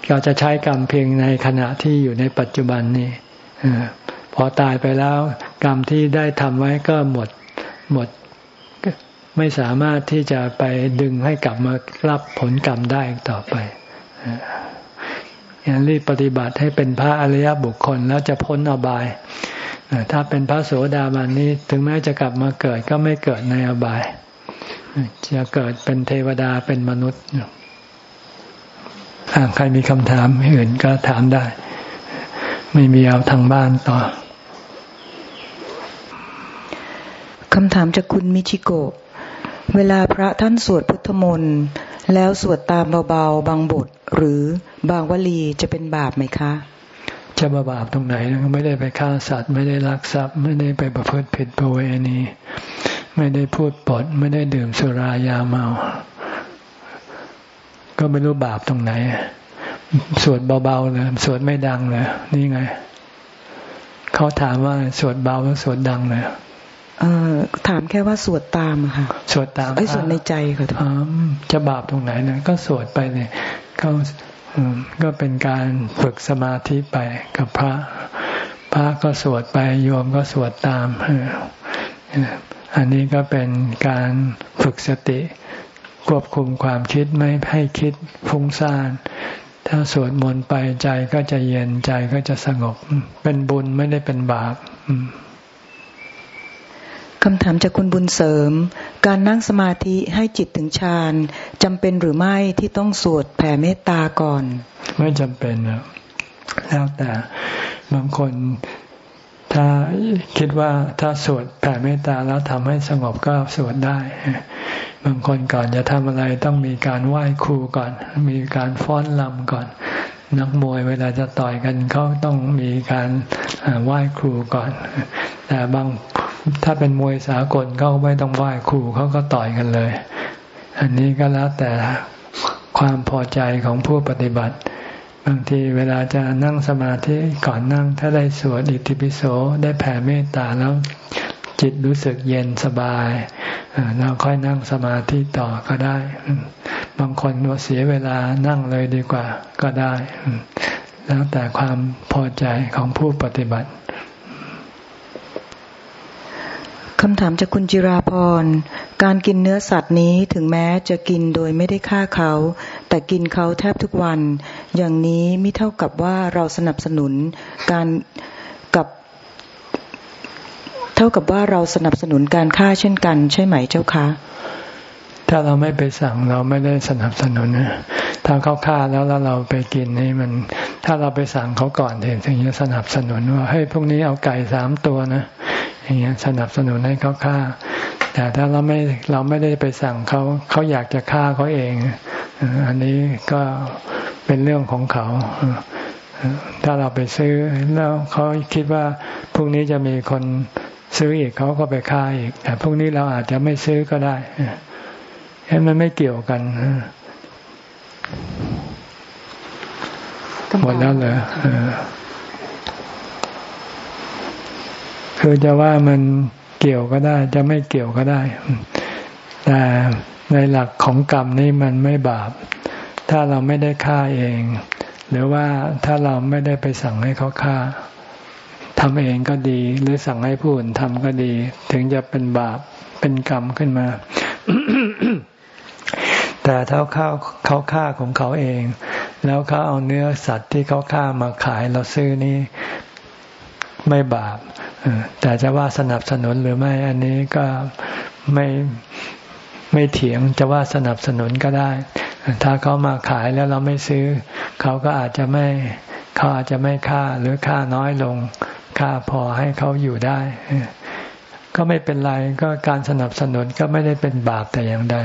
เราจะใช้กรรมเพียงในขณะที่อยู่ในปัจจุบันนี้พอตายไปแล้ว กรรมที่ได้ทำไว้ก็หมดหมดไม่สามารถที่จะไปดึงให้กลับมารับผลกรรมได้ต่อไป อย่างรีบปฏิบัติให้เป็นพระอริยบุคคลแล้วจะพ้นอบาย ถ้าเป็นพระโสดาบันนี้ถึงแม้จะกลับมาเกิดก็ไม่เกิดในอบาย จะเกิดเป็นเทวดาเป็นมนุษย์ใครมีคำถามอื่นก็ถามได้ ไม่มีเอาทางบ้านต่อคำถามจากคุณมิชิโกะเวลาพระท่านสวดพุทธมนต์แล้วสวดตามเบาๆบางบท หรือ บางวลีจะเป็นบาปไหมคะ จะมาบาปตรงไหน ไม่ได้ไปฆ่าสัตว์ ไม่ได้ลักทรัพย์ ไม่ได้ไปประพฤติผิดประเวณีไม่ได้พูดปด ไม่ได้ดื่มสุรายาเมา ก็ไม่รู้บาปตรงไหน สวดเบาๆเลยสวดไม่ดังเลยนี่ไงเขาถามว่าสวดเบาหรือสวดดังเลยเออถามแค่ว่าสวดตามค่ะ สวดตามไอ้สวดในใจค่ะจะบาปตรงไหนนะก็สวดไปเนี่ยเขา ก็เป็นการฝึกสมาธิไปกับพระ พระก็สวดไปโยมก็สวดตาม อันนี้ก็เป็นการฝึกสติ ควบคุมความคิดไม่ให้คิดฟุ้งซ่าน ถ้าสวดมนต์ไปใจก็จะเย็นใจก็จะสงบ เป็นบุญไม่ได้เป็นบาป คำถามจากคุณบุญเสริม การนั่งสมาธิให้จิตถึงฌานจำเป็นหรือไม่ที่ต้องสวดแผ่เมตตาก่อน ไม่จำเป็นนะแล้วแต่บางคนถ้าคิดว่าถ้าสวดแผ่เมตตาแล้วทำให้สงบก็สวดได้ บางคนก่อนจะทำอะไรต้องมีการไหว้ครูก่อน มีการฟ้อนลำก่อน นักมวยเวลาจะต่อยกันเขาต้องมีการไหว้ครูก่อน แต่บางถ้าเป็นมวยสากลเขาไม่ต้องไหว้ครูเขาก็ต่อยกันเลย อันนี้ก็แล้วแต่ความพอใจของผู้ปฏิบัติ บางทีเวลาจะนั่งสมาธิก่อนนั่งถ้าได้สวดอิติปิโสได้แผ่เมตตาแล้ว จิตรู้สึกเย็นสบายเราค่อยนั่งสมาธิต่อก็ได้ บางคนว่าเสียเวลานั่งเลยดีกว่าก็ได้ แล้วแต่ความพอใจของผู้ปฏิบัติคำถามจากคุณจิราพร การกินเนื้อสัตว์นี้ถึงแม้จะกินโดยไม่ได้ฆ่าเขา แต่กินเขาแทบทุกวัน อย่างนี้ไม่เท่ากับว่าเราสนับสนุนการ เท่ากับว่าเราสนับสนุนการฆ่าเช่นกันใช่ไหมเจ้าคะ ถ้าเราไม่ไปสั่งเราไม่ได้สนับสนุนถ้าเขาฆ่าแล้วแล้วเราไปกินนี่มัน ถ้าเราไปสั่งเขาก่อนถึงจะสนับสนุนว่าให้พวกนี้เอาไก่สามตัวนะอย่างเงี้ยสนับสนุนให้เขาฆ่า แต่ถ้าเราไม่เราไม่ได้ไปสั่งเขาเขาอยากจะฆ่าเขาเอง อันนี้ก็เป็นเรื่องของเขาถ้าเราไปซื้อแล้วเขาคิดว่าพรุ่งนี้จะมีคน ซื้ออีกเขาก็ไปฆ่าอีก แต่พรุ่งนี้เราอาจจะไม่ซื้อก็ได้เห็นมันไม่เกี่ยวกันหมดแล้วเหรอคือจะว่ามันเกี่ยวก็ได้ จะไม่เกี่ยวก็ได้ แต่ในหลักของกรรมนี่มันไม่บาป ถ้าเราไม่ได้ฆ่าเอง หรือว่าถ้าเราไม่ได้ไปสั่งให้เขาฆ่า ทำเองก็ดี หรือสั่งให้ผู้อื่นทำก็ดี ถึงจะเป็นบาปเป็นกรรมขึ้นมา แต่ถ้าเขาเขาฆ่าของเขาเอง แล้วเขาเอาเนื้อสัตว์ที่เขาฆ่ามาขายเราซื้อนี่ไม่บาปแต่จะว่าสนับสนุนหรือไม่อันนี้ก็ไม่ไม่เถียงจะว่าสนับสนุนก็ได้ ถ้าเขามาขายแล้วเราไม่ซื้อ เขาก็อาจจะไม่เขาอาจจะไม่ค่าหรือค่าน้อยลง ค่าพอให้เขาอยู่ได้ ก็ไม่เป็นไรก็การสนับสนุนก็ไม่ได้เป็นบาปแต่อย่างใด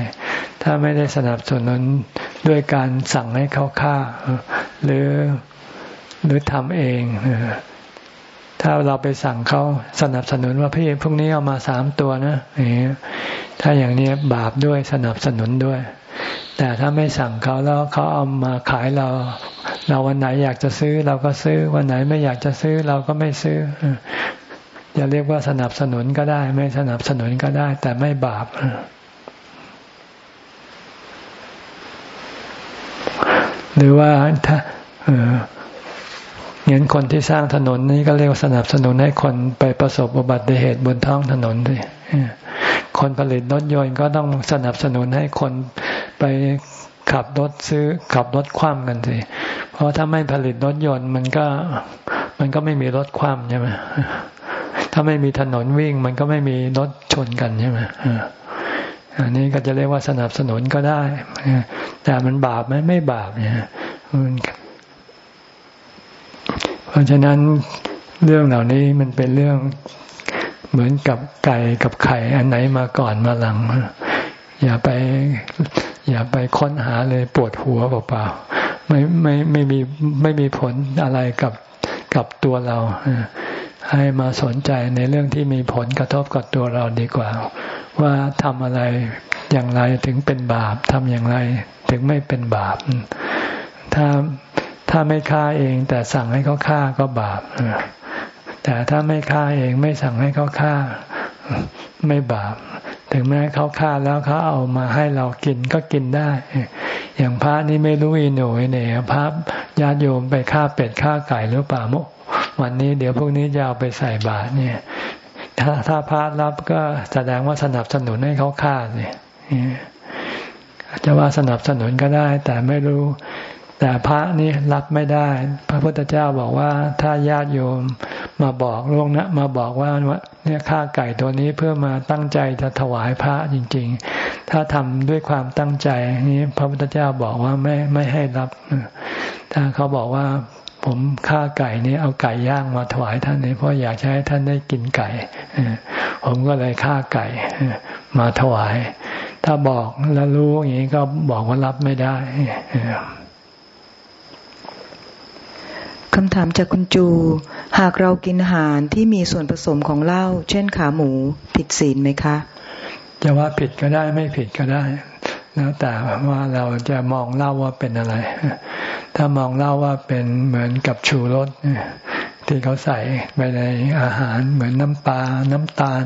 ถ้าไม่ได้สนับสนุนด้วยการสั่งให้เขาฆ่า หรือหรือทำเองถ้าเราไปสั่งเขาสนับสนุนว่าพี่พรุ่งนี้เอามาสามตัวนะอย่างนี้ถ้าอย่างนี้บาปด้วยสนับสนุนด้วย แต่ถ้าไม่สั่งเขาแล้วเขาเอามาขายเรา เราวันไหนอยากจะซื้อเราก็ซื้อ วันไหนไม่อยากจะซื้อเราก็ไม่ซื้อจะเรียกว่าสนับสนุนก็ได้ ไม่สนับสนุนก็ได้ แต่ไม่บาปหรือว่าถ้าเงั้นคนที่สร้างถนนนี้ก็เรียกสนับสนุนให้คนไปประสบอุบัติเหตุบนท้องถนนด้วยคนผลิตรถยนต์ก็ต้องสนับสนุนให้คน ไปขับรถซื้อขับรถคว่ำกันสิเพราะถ้าไม่ผลิตรถยนต์มันก็มันก็ไม่มีรถคว่ำใช่ไหมถ้าไม่มีถนนวิ่ง มันก็ไม่มีรถชนกันใช่ไหมอันนี้ก็จะเรียกว่าสนับสนุนก็ได้ แต่มันบาปไหมไม่บาปเนี่ยเพราะฉะนั้นเรื่องเหล่านี้มันเป็นเรื่องเหมือนกับไก่กับไข่ อันไหนมาก่อนมาหลัง อย่าไป อย่าไปค้นหาเลยปวดหัวเปล่าๆไม่ไม่ไม่มีไม่มีผลอะไรกับกับตัวเรา ให้มาสนใจในเรื่องที่มีผลกระทบกับตัวเราดีกว่า ว่าทำอะไรอย่างไรถึงเป็นบาปทำอย่างไรถึงไม่เป็นบาป ถ้าถ้าไม่ฆ่าเองแต่สั่งให้เขาฆ่าก็บาปแต่ถ้าไม่ฆ่าเองไม่สั่งให้เขาฆ่า ไม่บาป ถึงแม้เขาฆ่าแล้วเขาเอามาให้เรากินก็กินได้ อย่างพระนี่ไม่รู้อีหนูเนี่ยพระญาติโยมไปฆ่าเป็ดฆ่าไก่หรือเปล่าโมวันนี้เดี๋ยวพวกนี้จะเอาไปใส่บาตรเนี่ย ถ้าถ้าพระรับก็แสดงว่าสนับสนุนให้เขาฆ่าเนี่ยจะว่าสนับสนุนก็ได้ แต่ไม่รู้ แต่พระนี่รับไม่ได้ พระพุทธเจ้าบอกว่าถ้าญาติโยมมาบอกล่วงนะมาบอกว่าเนี่ยฆ่าไก่ตัวนี้เพื่อมาตั้งใจจะถวายพระจริง ๆ ถ้าทำด้วยความตั้งใจนี้พระพุทธเจ้าบอกว่าไม่ไม่ให้รับ ถ้าเขาบอกว่าผมฆ่าไก่นี่เอาไก่ย่างมาถวายท่านนี่เพราะอยากให้ท่านได้กินไก่ผมก็เลยฆ่าไก่มาถวาย ถ้าบอกแล้วรู้อย่างนี้ก็บอกว่ารับไม่ได้ คำถามจากคุณจู หากเรากินอาหารที่มีส่วนผสมของเหล้าเช่นขาหมู ผิดศีลไหมคะ จะว่าผิดก็ได้ไม่ผิดก็ได้แล้วแต่ว่าเราจะมองเหล้าว่าเป็นอะไร ถ้ามองเหล้าว่าเป็นเหมือนกับชูรสที่เขาใส่ไปในอาหารเหมือนน้ำปลา น้ำตาล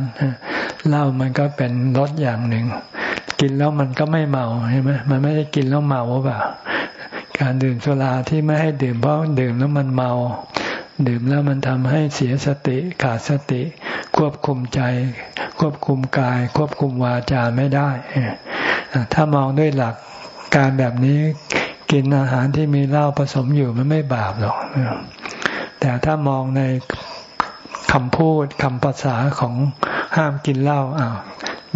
เหล้ามันก็เป็นรสอย่างหนึ่ง กินแล้วมันก็ไม่เมาใช่ไหมมันไม่ได้กินแล้วเมาเปล่า การดื่มสุราที่ไม่ให้ดื่มเพราะดื่มแล้วมันเมา ดื่มแล้วมันทำให้เสียสติขาดสติ ควบคุมใจ ควบคุมกาย ควบคุมวาจาไม่ได้ ถ้ามองด้วยหลักการแบบนี้กินอาหารที่มีเหล้าผสมอยู่มันไม่บาปหรอก แต่ถ้ามองในคำพูดคำภาษาของห้ามกินเหล้าอ้าว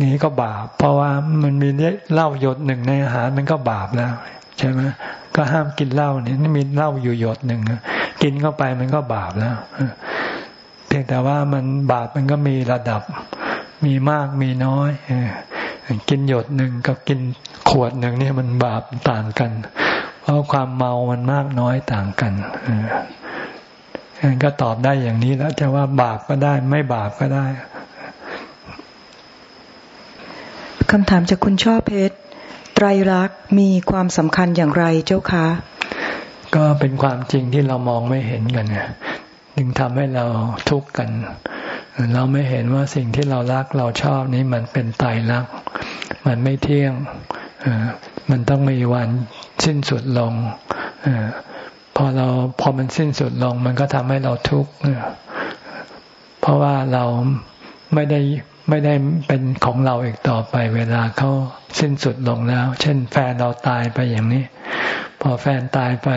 นี้ก็บาป เพราะว่ามันมีเหล้าหยดหนึ่งในอาหารมันก็บาปแล้ว ใช่ไหมก็ห้ามกินเหล้าเนี่ยมีเหล้าอยู่หยดหนึ่งกินเข้าไปมันก็บาปแล้วเพียงแต่ว่ามันบาปมันก็มีระดับ มีมากมีน้อยกินหยดหนึ่งกับกินขวดหนึ่งนี่มันบาปต่างกัน เพราะความเมามันมากน้อยต่างกันอันก็ตอบได้อย่างนี้แล้วจะว่าบาปก็ได้ ไม่บาปก็ได้คำถามจากคุณช่อเพชร ไตรลักษณ์มีความสำคัญอย่างไรเจ้าคะ ก็เป็นความจริงที่เรามองไม่เห็นกันไงจึงทำให้เราทุกข์กัน เราไม่เห็นว่าสิ่งที่เรารักเราชอบนี้มันเป็นไตรลักษณ์มันไม่เที่ยงมันต้องมีวันสิ้นสุดลงพอเราพอมันสิ้นสุดลง มันก็ทำให้เราทุกข์เพราะว่าเราไม่ได้ ไม่ได้เป็นของเราอีกต่อไป เวลาเขาสิ้นสุดลงแล้ว เช่น แฟนเราตายไปอย่างนี้ พอแฟนตายไป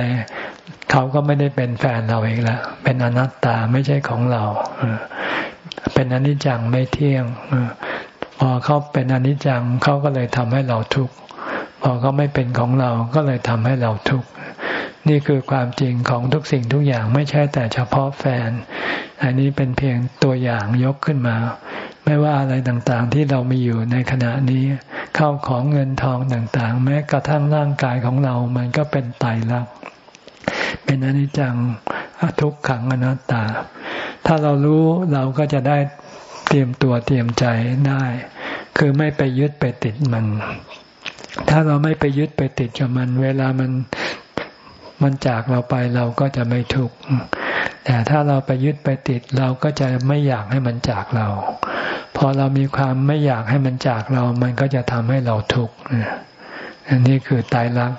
เขาก็ไม่ได้เป็นแฟนเราอีกแล้ว เป็นอนัตตาไม่ใช่ของเรา เป็นอนิจจังไม่เที่ยงพอเขาเป็นอนิจจังเขาก็เลยทำให้เราทุกข์พอเขาไม่เป็นของเราก็เลยทำให้เราทุกข์นี่คือความจริงของทุกสิ่งทุกอย่างไม่ใช่แต่เฉพาะแฟน อันนี้เป็นเพียงตัวอย่างยกขึ้นมา ไม่ว่าอะไรต่างๆ ที่เรามีอยู่ในขณะนี้เข้าของเงินทองต่างๆ แม้กระทั่งร่างกายของเรามันก็เป็นไตรลักษณ์เป็นอนิจจังทุกขังอนัตตา ถ้าเรารู้เราก็จะได้เตรียมตัวเตรียมใจได้ คือไม่ไปยึดไปติดมัน ถ้าเราไม่ไปยึดไปติดกับมัน เวลามันมันจากเราไปเราก็จะไม่ทุกข์ แต่ถ้าเราไปยึดไปติดเราก็จะไม่อยากให้มันจากเรา พอเรามีความไม่อยากให้มันจากเรา มันก็จะทำให้เราทุกข์อันนี้คือตายรัก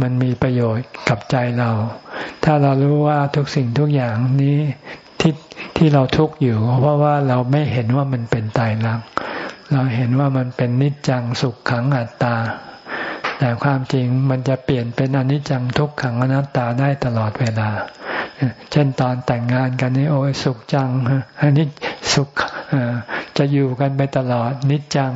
มันมีประโยชน์กับใจเรา ถ้าเรารู้ว่าทุกสิ่งทุกอย่างนี้ที่ที่เราทุกข์อยู่ เพราะว่าเราไม่เห็นว่ามันเป็นตายรักเราเห็นว่ามันเป็นนิจจังสุขขังอัตตา แต่ความจริงมันจะเปลี่ยนเป็นอนิจจังทุกขังอนัตตาได้ตลอดเวลา เช่นตอนแต่งงานกันนี่โอ้ยสุขจังอันนี้สุขจะอยู่กันไปตลอดนิจจัง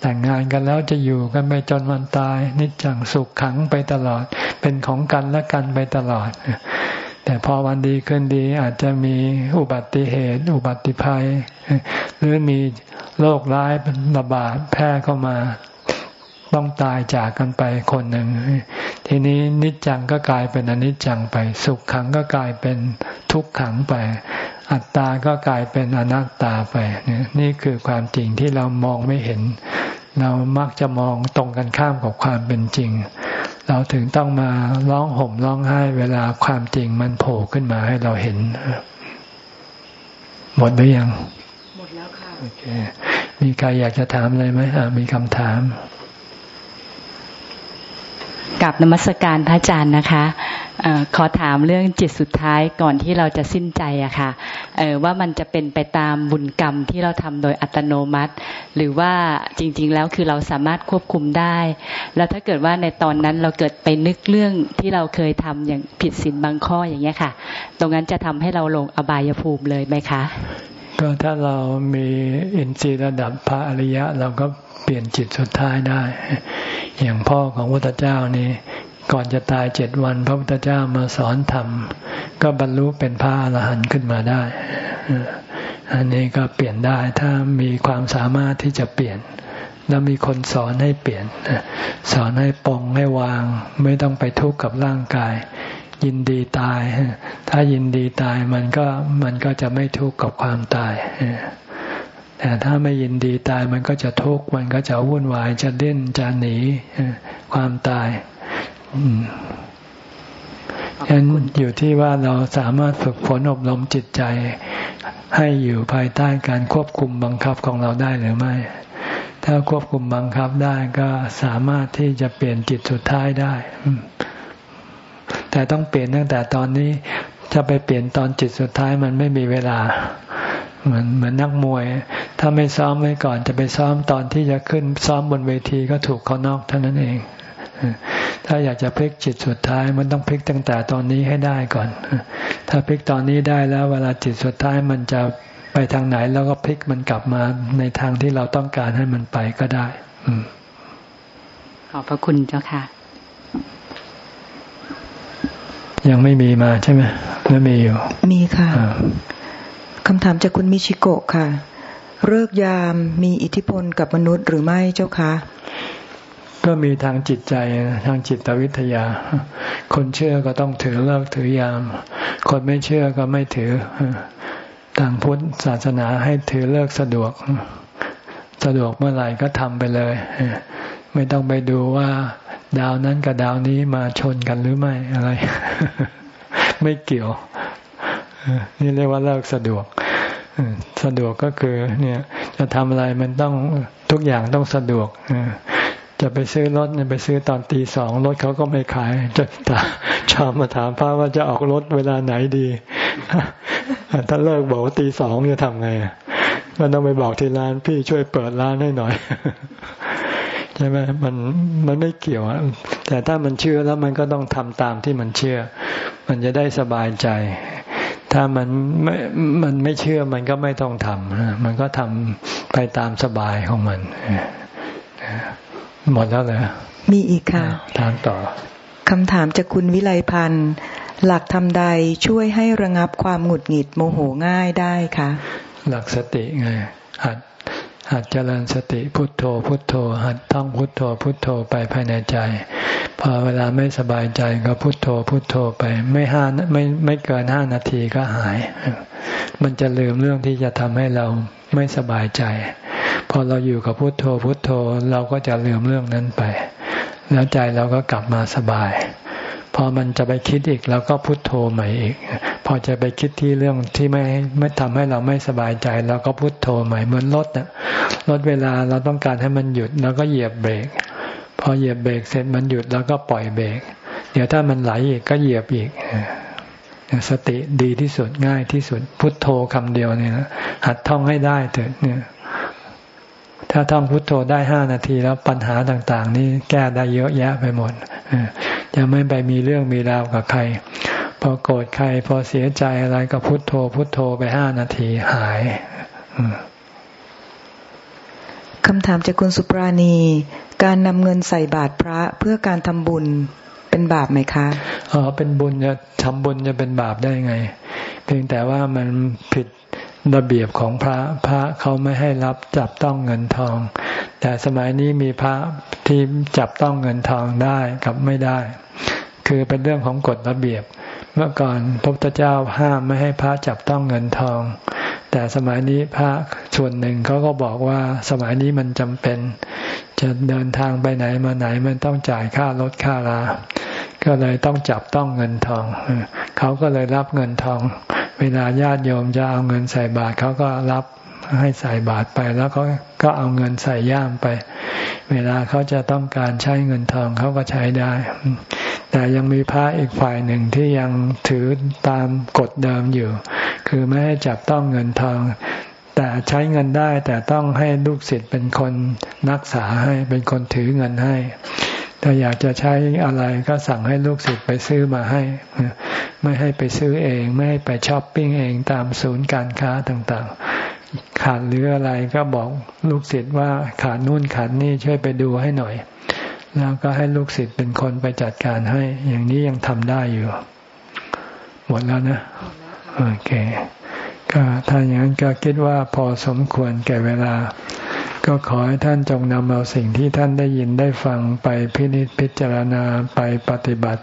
แต่งงานกันแล้วจะอยู่กันไปจนวันตาย นิจจังสุขขังไปตลอด เป็นของกันและกันไปตลอด แต่พอวันดีขึ้นดีอาจจะมีอุบัติเหตุ อุบัติภัย หรือมีโรคร้ายระบาดแพร่เข้ามา ต้องตายจากกันไปคนหนึ่ง ทีนี้นิจจังก็กลายเป็นอนิจจังไป สุขขังก็กลายเป็นทุกขังไป อัตตาก็กลายเป็นอนัตตาไปนี่คือความจริงที่เรามองไม่เห็น เรามักจะมองตรงกันข้ามกับความเป็นจริง เราถึงต้องมาร้องห่มร้องไห้เวลาความจริงมันโผล่ขึ้นมาให้เราเห็น หมดหรือยัง หมดแล้วค่ะ โอเคมีใครอยากจะถามอะไรไหมมีคำถาม กับนมัสการพระอาจารย์นะคะอขอถามเรื่องจิตสุดท้ายก่อนที่เราจะสิ้นใจอะค่ะว่ามันจะเป็นไปตามบุญกรรมที่เราทำโดยอัตโนมัติ หรือว่าจริง ๆ แล้วคือเราสามารถควบคุมได้ แล้วถ้าเกิดว่าในตอนนั้นเราเกิดไปนึกเรื่องที่เราเคยทำอย่างผิดศีลบางข้ออย่างเงี้ยค่ะ ตรงนั้นจะทำให้เราลงอบายภูมิเลยไหมคะ ก็ถ้าเรามีอินทรีย์ระดับพระอริยะเราก็ เปลี่ยนจิตสุดท้ายได้ อย่างพ่อของพระพุทธเจ้านี่ก่อนจะตายเจ็ดวัน พระพุทธเจ้ามาสอนธรรม ก็บรรลุเป็นพระอรหันต์ขึ้นมาได้ อันนี้ก็เปลี่ยนได้ถ้ามีความสามารถที่จะเปลี่ยน แล้วมีคนสอนให้เปลี่ยน สอนให้ปองให้วาง ไม่ต้องไปทุกข์กับร่างกาย ยินดีตาย ถ้ายินดีตายมันก็มันก็จะไม่ทุกข์กับความตาย แต่ถ้าไม่ยินดีตายมันก็จะทุกข์มันก็จะวุ่นวายจะเดินจะหนีความตายฉะนั้นอยู่ที่ว่าเราสามารถฝึกฝนอบรมจิตใจ ให้อยู่ภายใต้การควบคุมบังคับของเราได้หรือไม่ ถ้าควบคุมบังคับได้ก็สามารถที่จะเปลี่ยนจิตสุดท้ายได้ แต่ต้องเปลี่ยนตั้งแต่ตอนนี้ถ้าไปเปลี่ยนตอนจิตสุดท้ายมันไม่มีเวลา เหมือนเหมือนนักมวย ถ้าไม่ซ้อมไว้ก่อนจะไปซ้อมตอนที่จะขึ้นซ้อมบนเวทีก็ถูกเขานอกเท่านั้นเอง ถ้าอยากจะพลิกจิตสุดท้ายมันต้องพลิกตั้งแต่ตอนนี้ให้ได้ก่อน ถ้าพลิกตอนนี้ได้แล้วเวลาจิตสุดท้ายมันจะไปทางไหนแล้วก็พลิกมันกลับมาในทางที่เราต้องการให้มันไปก็ได้อืขอบพระคุณเจ้าค่ะ ยังไม่มีมาใช่ไหมไม่มีอยู่ มีค่ะคำถามจากคุณมิชิโกะค่ะ เลิกยามมีอิทธิพลกับมนุษย์หรือไม่เจ้าคะ ก็มีทางจิตใจทางจิตวิทยา คนเชื่อก็ต้องถือเลิกถือยาม คนไม่เชื่อก็ไม่ถือทางพุทธศาสนาให้ถือเลิกสะดวก สะดวกเมื่อไหร่ก็ทำไปเลย ไม่ต้องไปดูว่า ดาวนั้นกับดาวนี้มาชนกันหรือไม่อะไร ไม่เกี่ยว นี่เรียกว่าเลิกสะดวก สะดวกก็คือเนี่ยจะทำอะไรมันต้องทุกอย่างต้องสะดวกจะไปซื้อรถเนี่ยไปซื้อตอนตีสองรถเขาก็ไม่ขาย จะชอบมาถามพระว่าจะออกรถเวลาไหนดี ถ้าเลิกบอกตีสองจะทำไงก็ต้องไปบอกที่ร้านพี่ช่วยเปิดร้านให้หน่อยใช่ไหมมันมันไม่เกี่ยวแต่ถ้ามันเชื่อแล้วมันก็ต้องทำตามที่มันเชื่อ มันจะได้สบายใจ ถ้ามันไม่มันไม่เชื่อมันก็ไม่ต้องทำมันก็ทำไปตามสบายของมันหมดแล้วเลยมีอีกค่ะถามต่อคำถามจากคุณวิไลพันธ์หลักทำใดช่วยให้ระงับความหงุดหงิดโมโหง่ายได้คะหลักสติไงหัด หัดเจริญสติพุทโธ พุทโธ หัดท่องพุทโธ พุทโธไปภายในใจ พอเวลาไม่สบายใจก็พุทโธ พุทโธไป ไม่ห้าไม่ไม่เกินห้านาทีก็หาย มันจะลืมเรื่องที่จะทำให้เราไม่สบายใจ พอเราอยู่กับพุทโธ พุทโธเราก็จะลืมเรื่องนั้นไป แล้วใจเราก็กลับมาสบาย พอมันจะไปคิดอีกเราก็พุทโธใหม่อีก พอจะไปคิดที่เรื่องที่ไม่ไม่ทำให้เราไม่สบายใจเราก็พุโทโธใหม่เหมือนรถนะรถเวลาเราต้องการให้มันหยุดเราก็เหยียบเบรก พอเหยียบเบรกเสร็จมันหยุดแล้วก็ปล่อยเบรก เดี๋ยวถ้ามันไหลอีกก็เหยียบอีกสติดีที่สุดง่ายที่สุดพุทโธคำเดียวเนี่ยนะหัดท่องให้ได้เถิดเนี่ย ถ้าท่องพุทโธได้ห้านาทีแล้วปัญหาต่าง ๆ นี่แก้ได้เยอะแยะไปหมดจะไม่ไปมีเรื่องมีราวกับใคร พอโกรธใคร พอเสียใจอะไรก็พุโทโธ พุโทโธไปห้านาทีหายคำถามจากคุณสุปราณี การนำเงินใส่บาตรพระเพื่อการทำบุญเป็นบาปไหมคะอ๋อเป็นบุญจะทำบุญจะเป็นบาปได้ไง เพียงแต่ว่ามันผิดระเบียบของพระพระเขาไม่ให้รับจับต้องเงินทอง แต่สมัยนี้มีพระที่จับต้องเงินทองได้กับไม่ได้ คือเป็นเรื่องของกฎระเบียบ เมื่อก่อนพระพุทธเจ้าห้ามไม่ให้พระจับต้องเงินทอง แต่สมัยนี้พระส่วนหนึ่งเขาก็บอกว่าสมัยนี้มันจำเป็น จะเดินทางไปไหนมาไหนมันต้องจ่ายค่ารถค่าลาก็เลยต้องจับต้องเงินทอง เขาก็เลยรับเงินทอง เวลาญาติโยมจะเอาเงินใส่บาตรเขาก็รับ ให้ใส่บาตรไปแล้วเขาก็เอาเงินใส่ย่ามไป เวลาเขาจะต้องการใช้เงินทองเขาก็ใช้ได้ แต่ยังมีพระอีกฝ่ายหนึ่งที่ยังถือตามกฎเดิมอยู่ คือไม่ให้จับต้องเงินทอง แต่ใช้เงินได้แต่ต้องให้ลูกศิษย์เป็นคนรักษาให้เป็นคนถือเงินให้ถ้าอยากจะใช้อะไรก็สั่งให้ลูกศิษย์ไปซื้อมาให้ ไม่ให้ไปซื้อเอง ไม่ให้ไปช้อปปิ้งเองตามศูนย์การค้าต่างๆ ขาดหรืออะไรก็บอกลูกศิษย์ว่าขาดนู่นขาดนี่ช่วยไปดูให้หน่อย แล้วก็ให้ลูกศิษย์เป็นคนไปจัดการให้ อย่างนี้ยังทำได้อยู่ หมดแล้วนะโอเค ก็ถ้าอย่างนั้นก็คิดว่าพอสมควรแก่เวลา ก็ขอให้ท่านจงนำเอาสิ่งที่ท่านได้ยินได้ฟังไปพินิจพิจารณาไปปฏิบัติ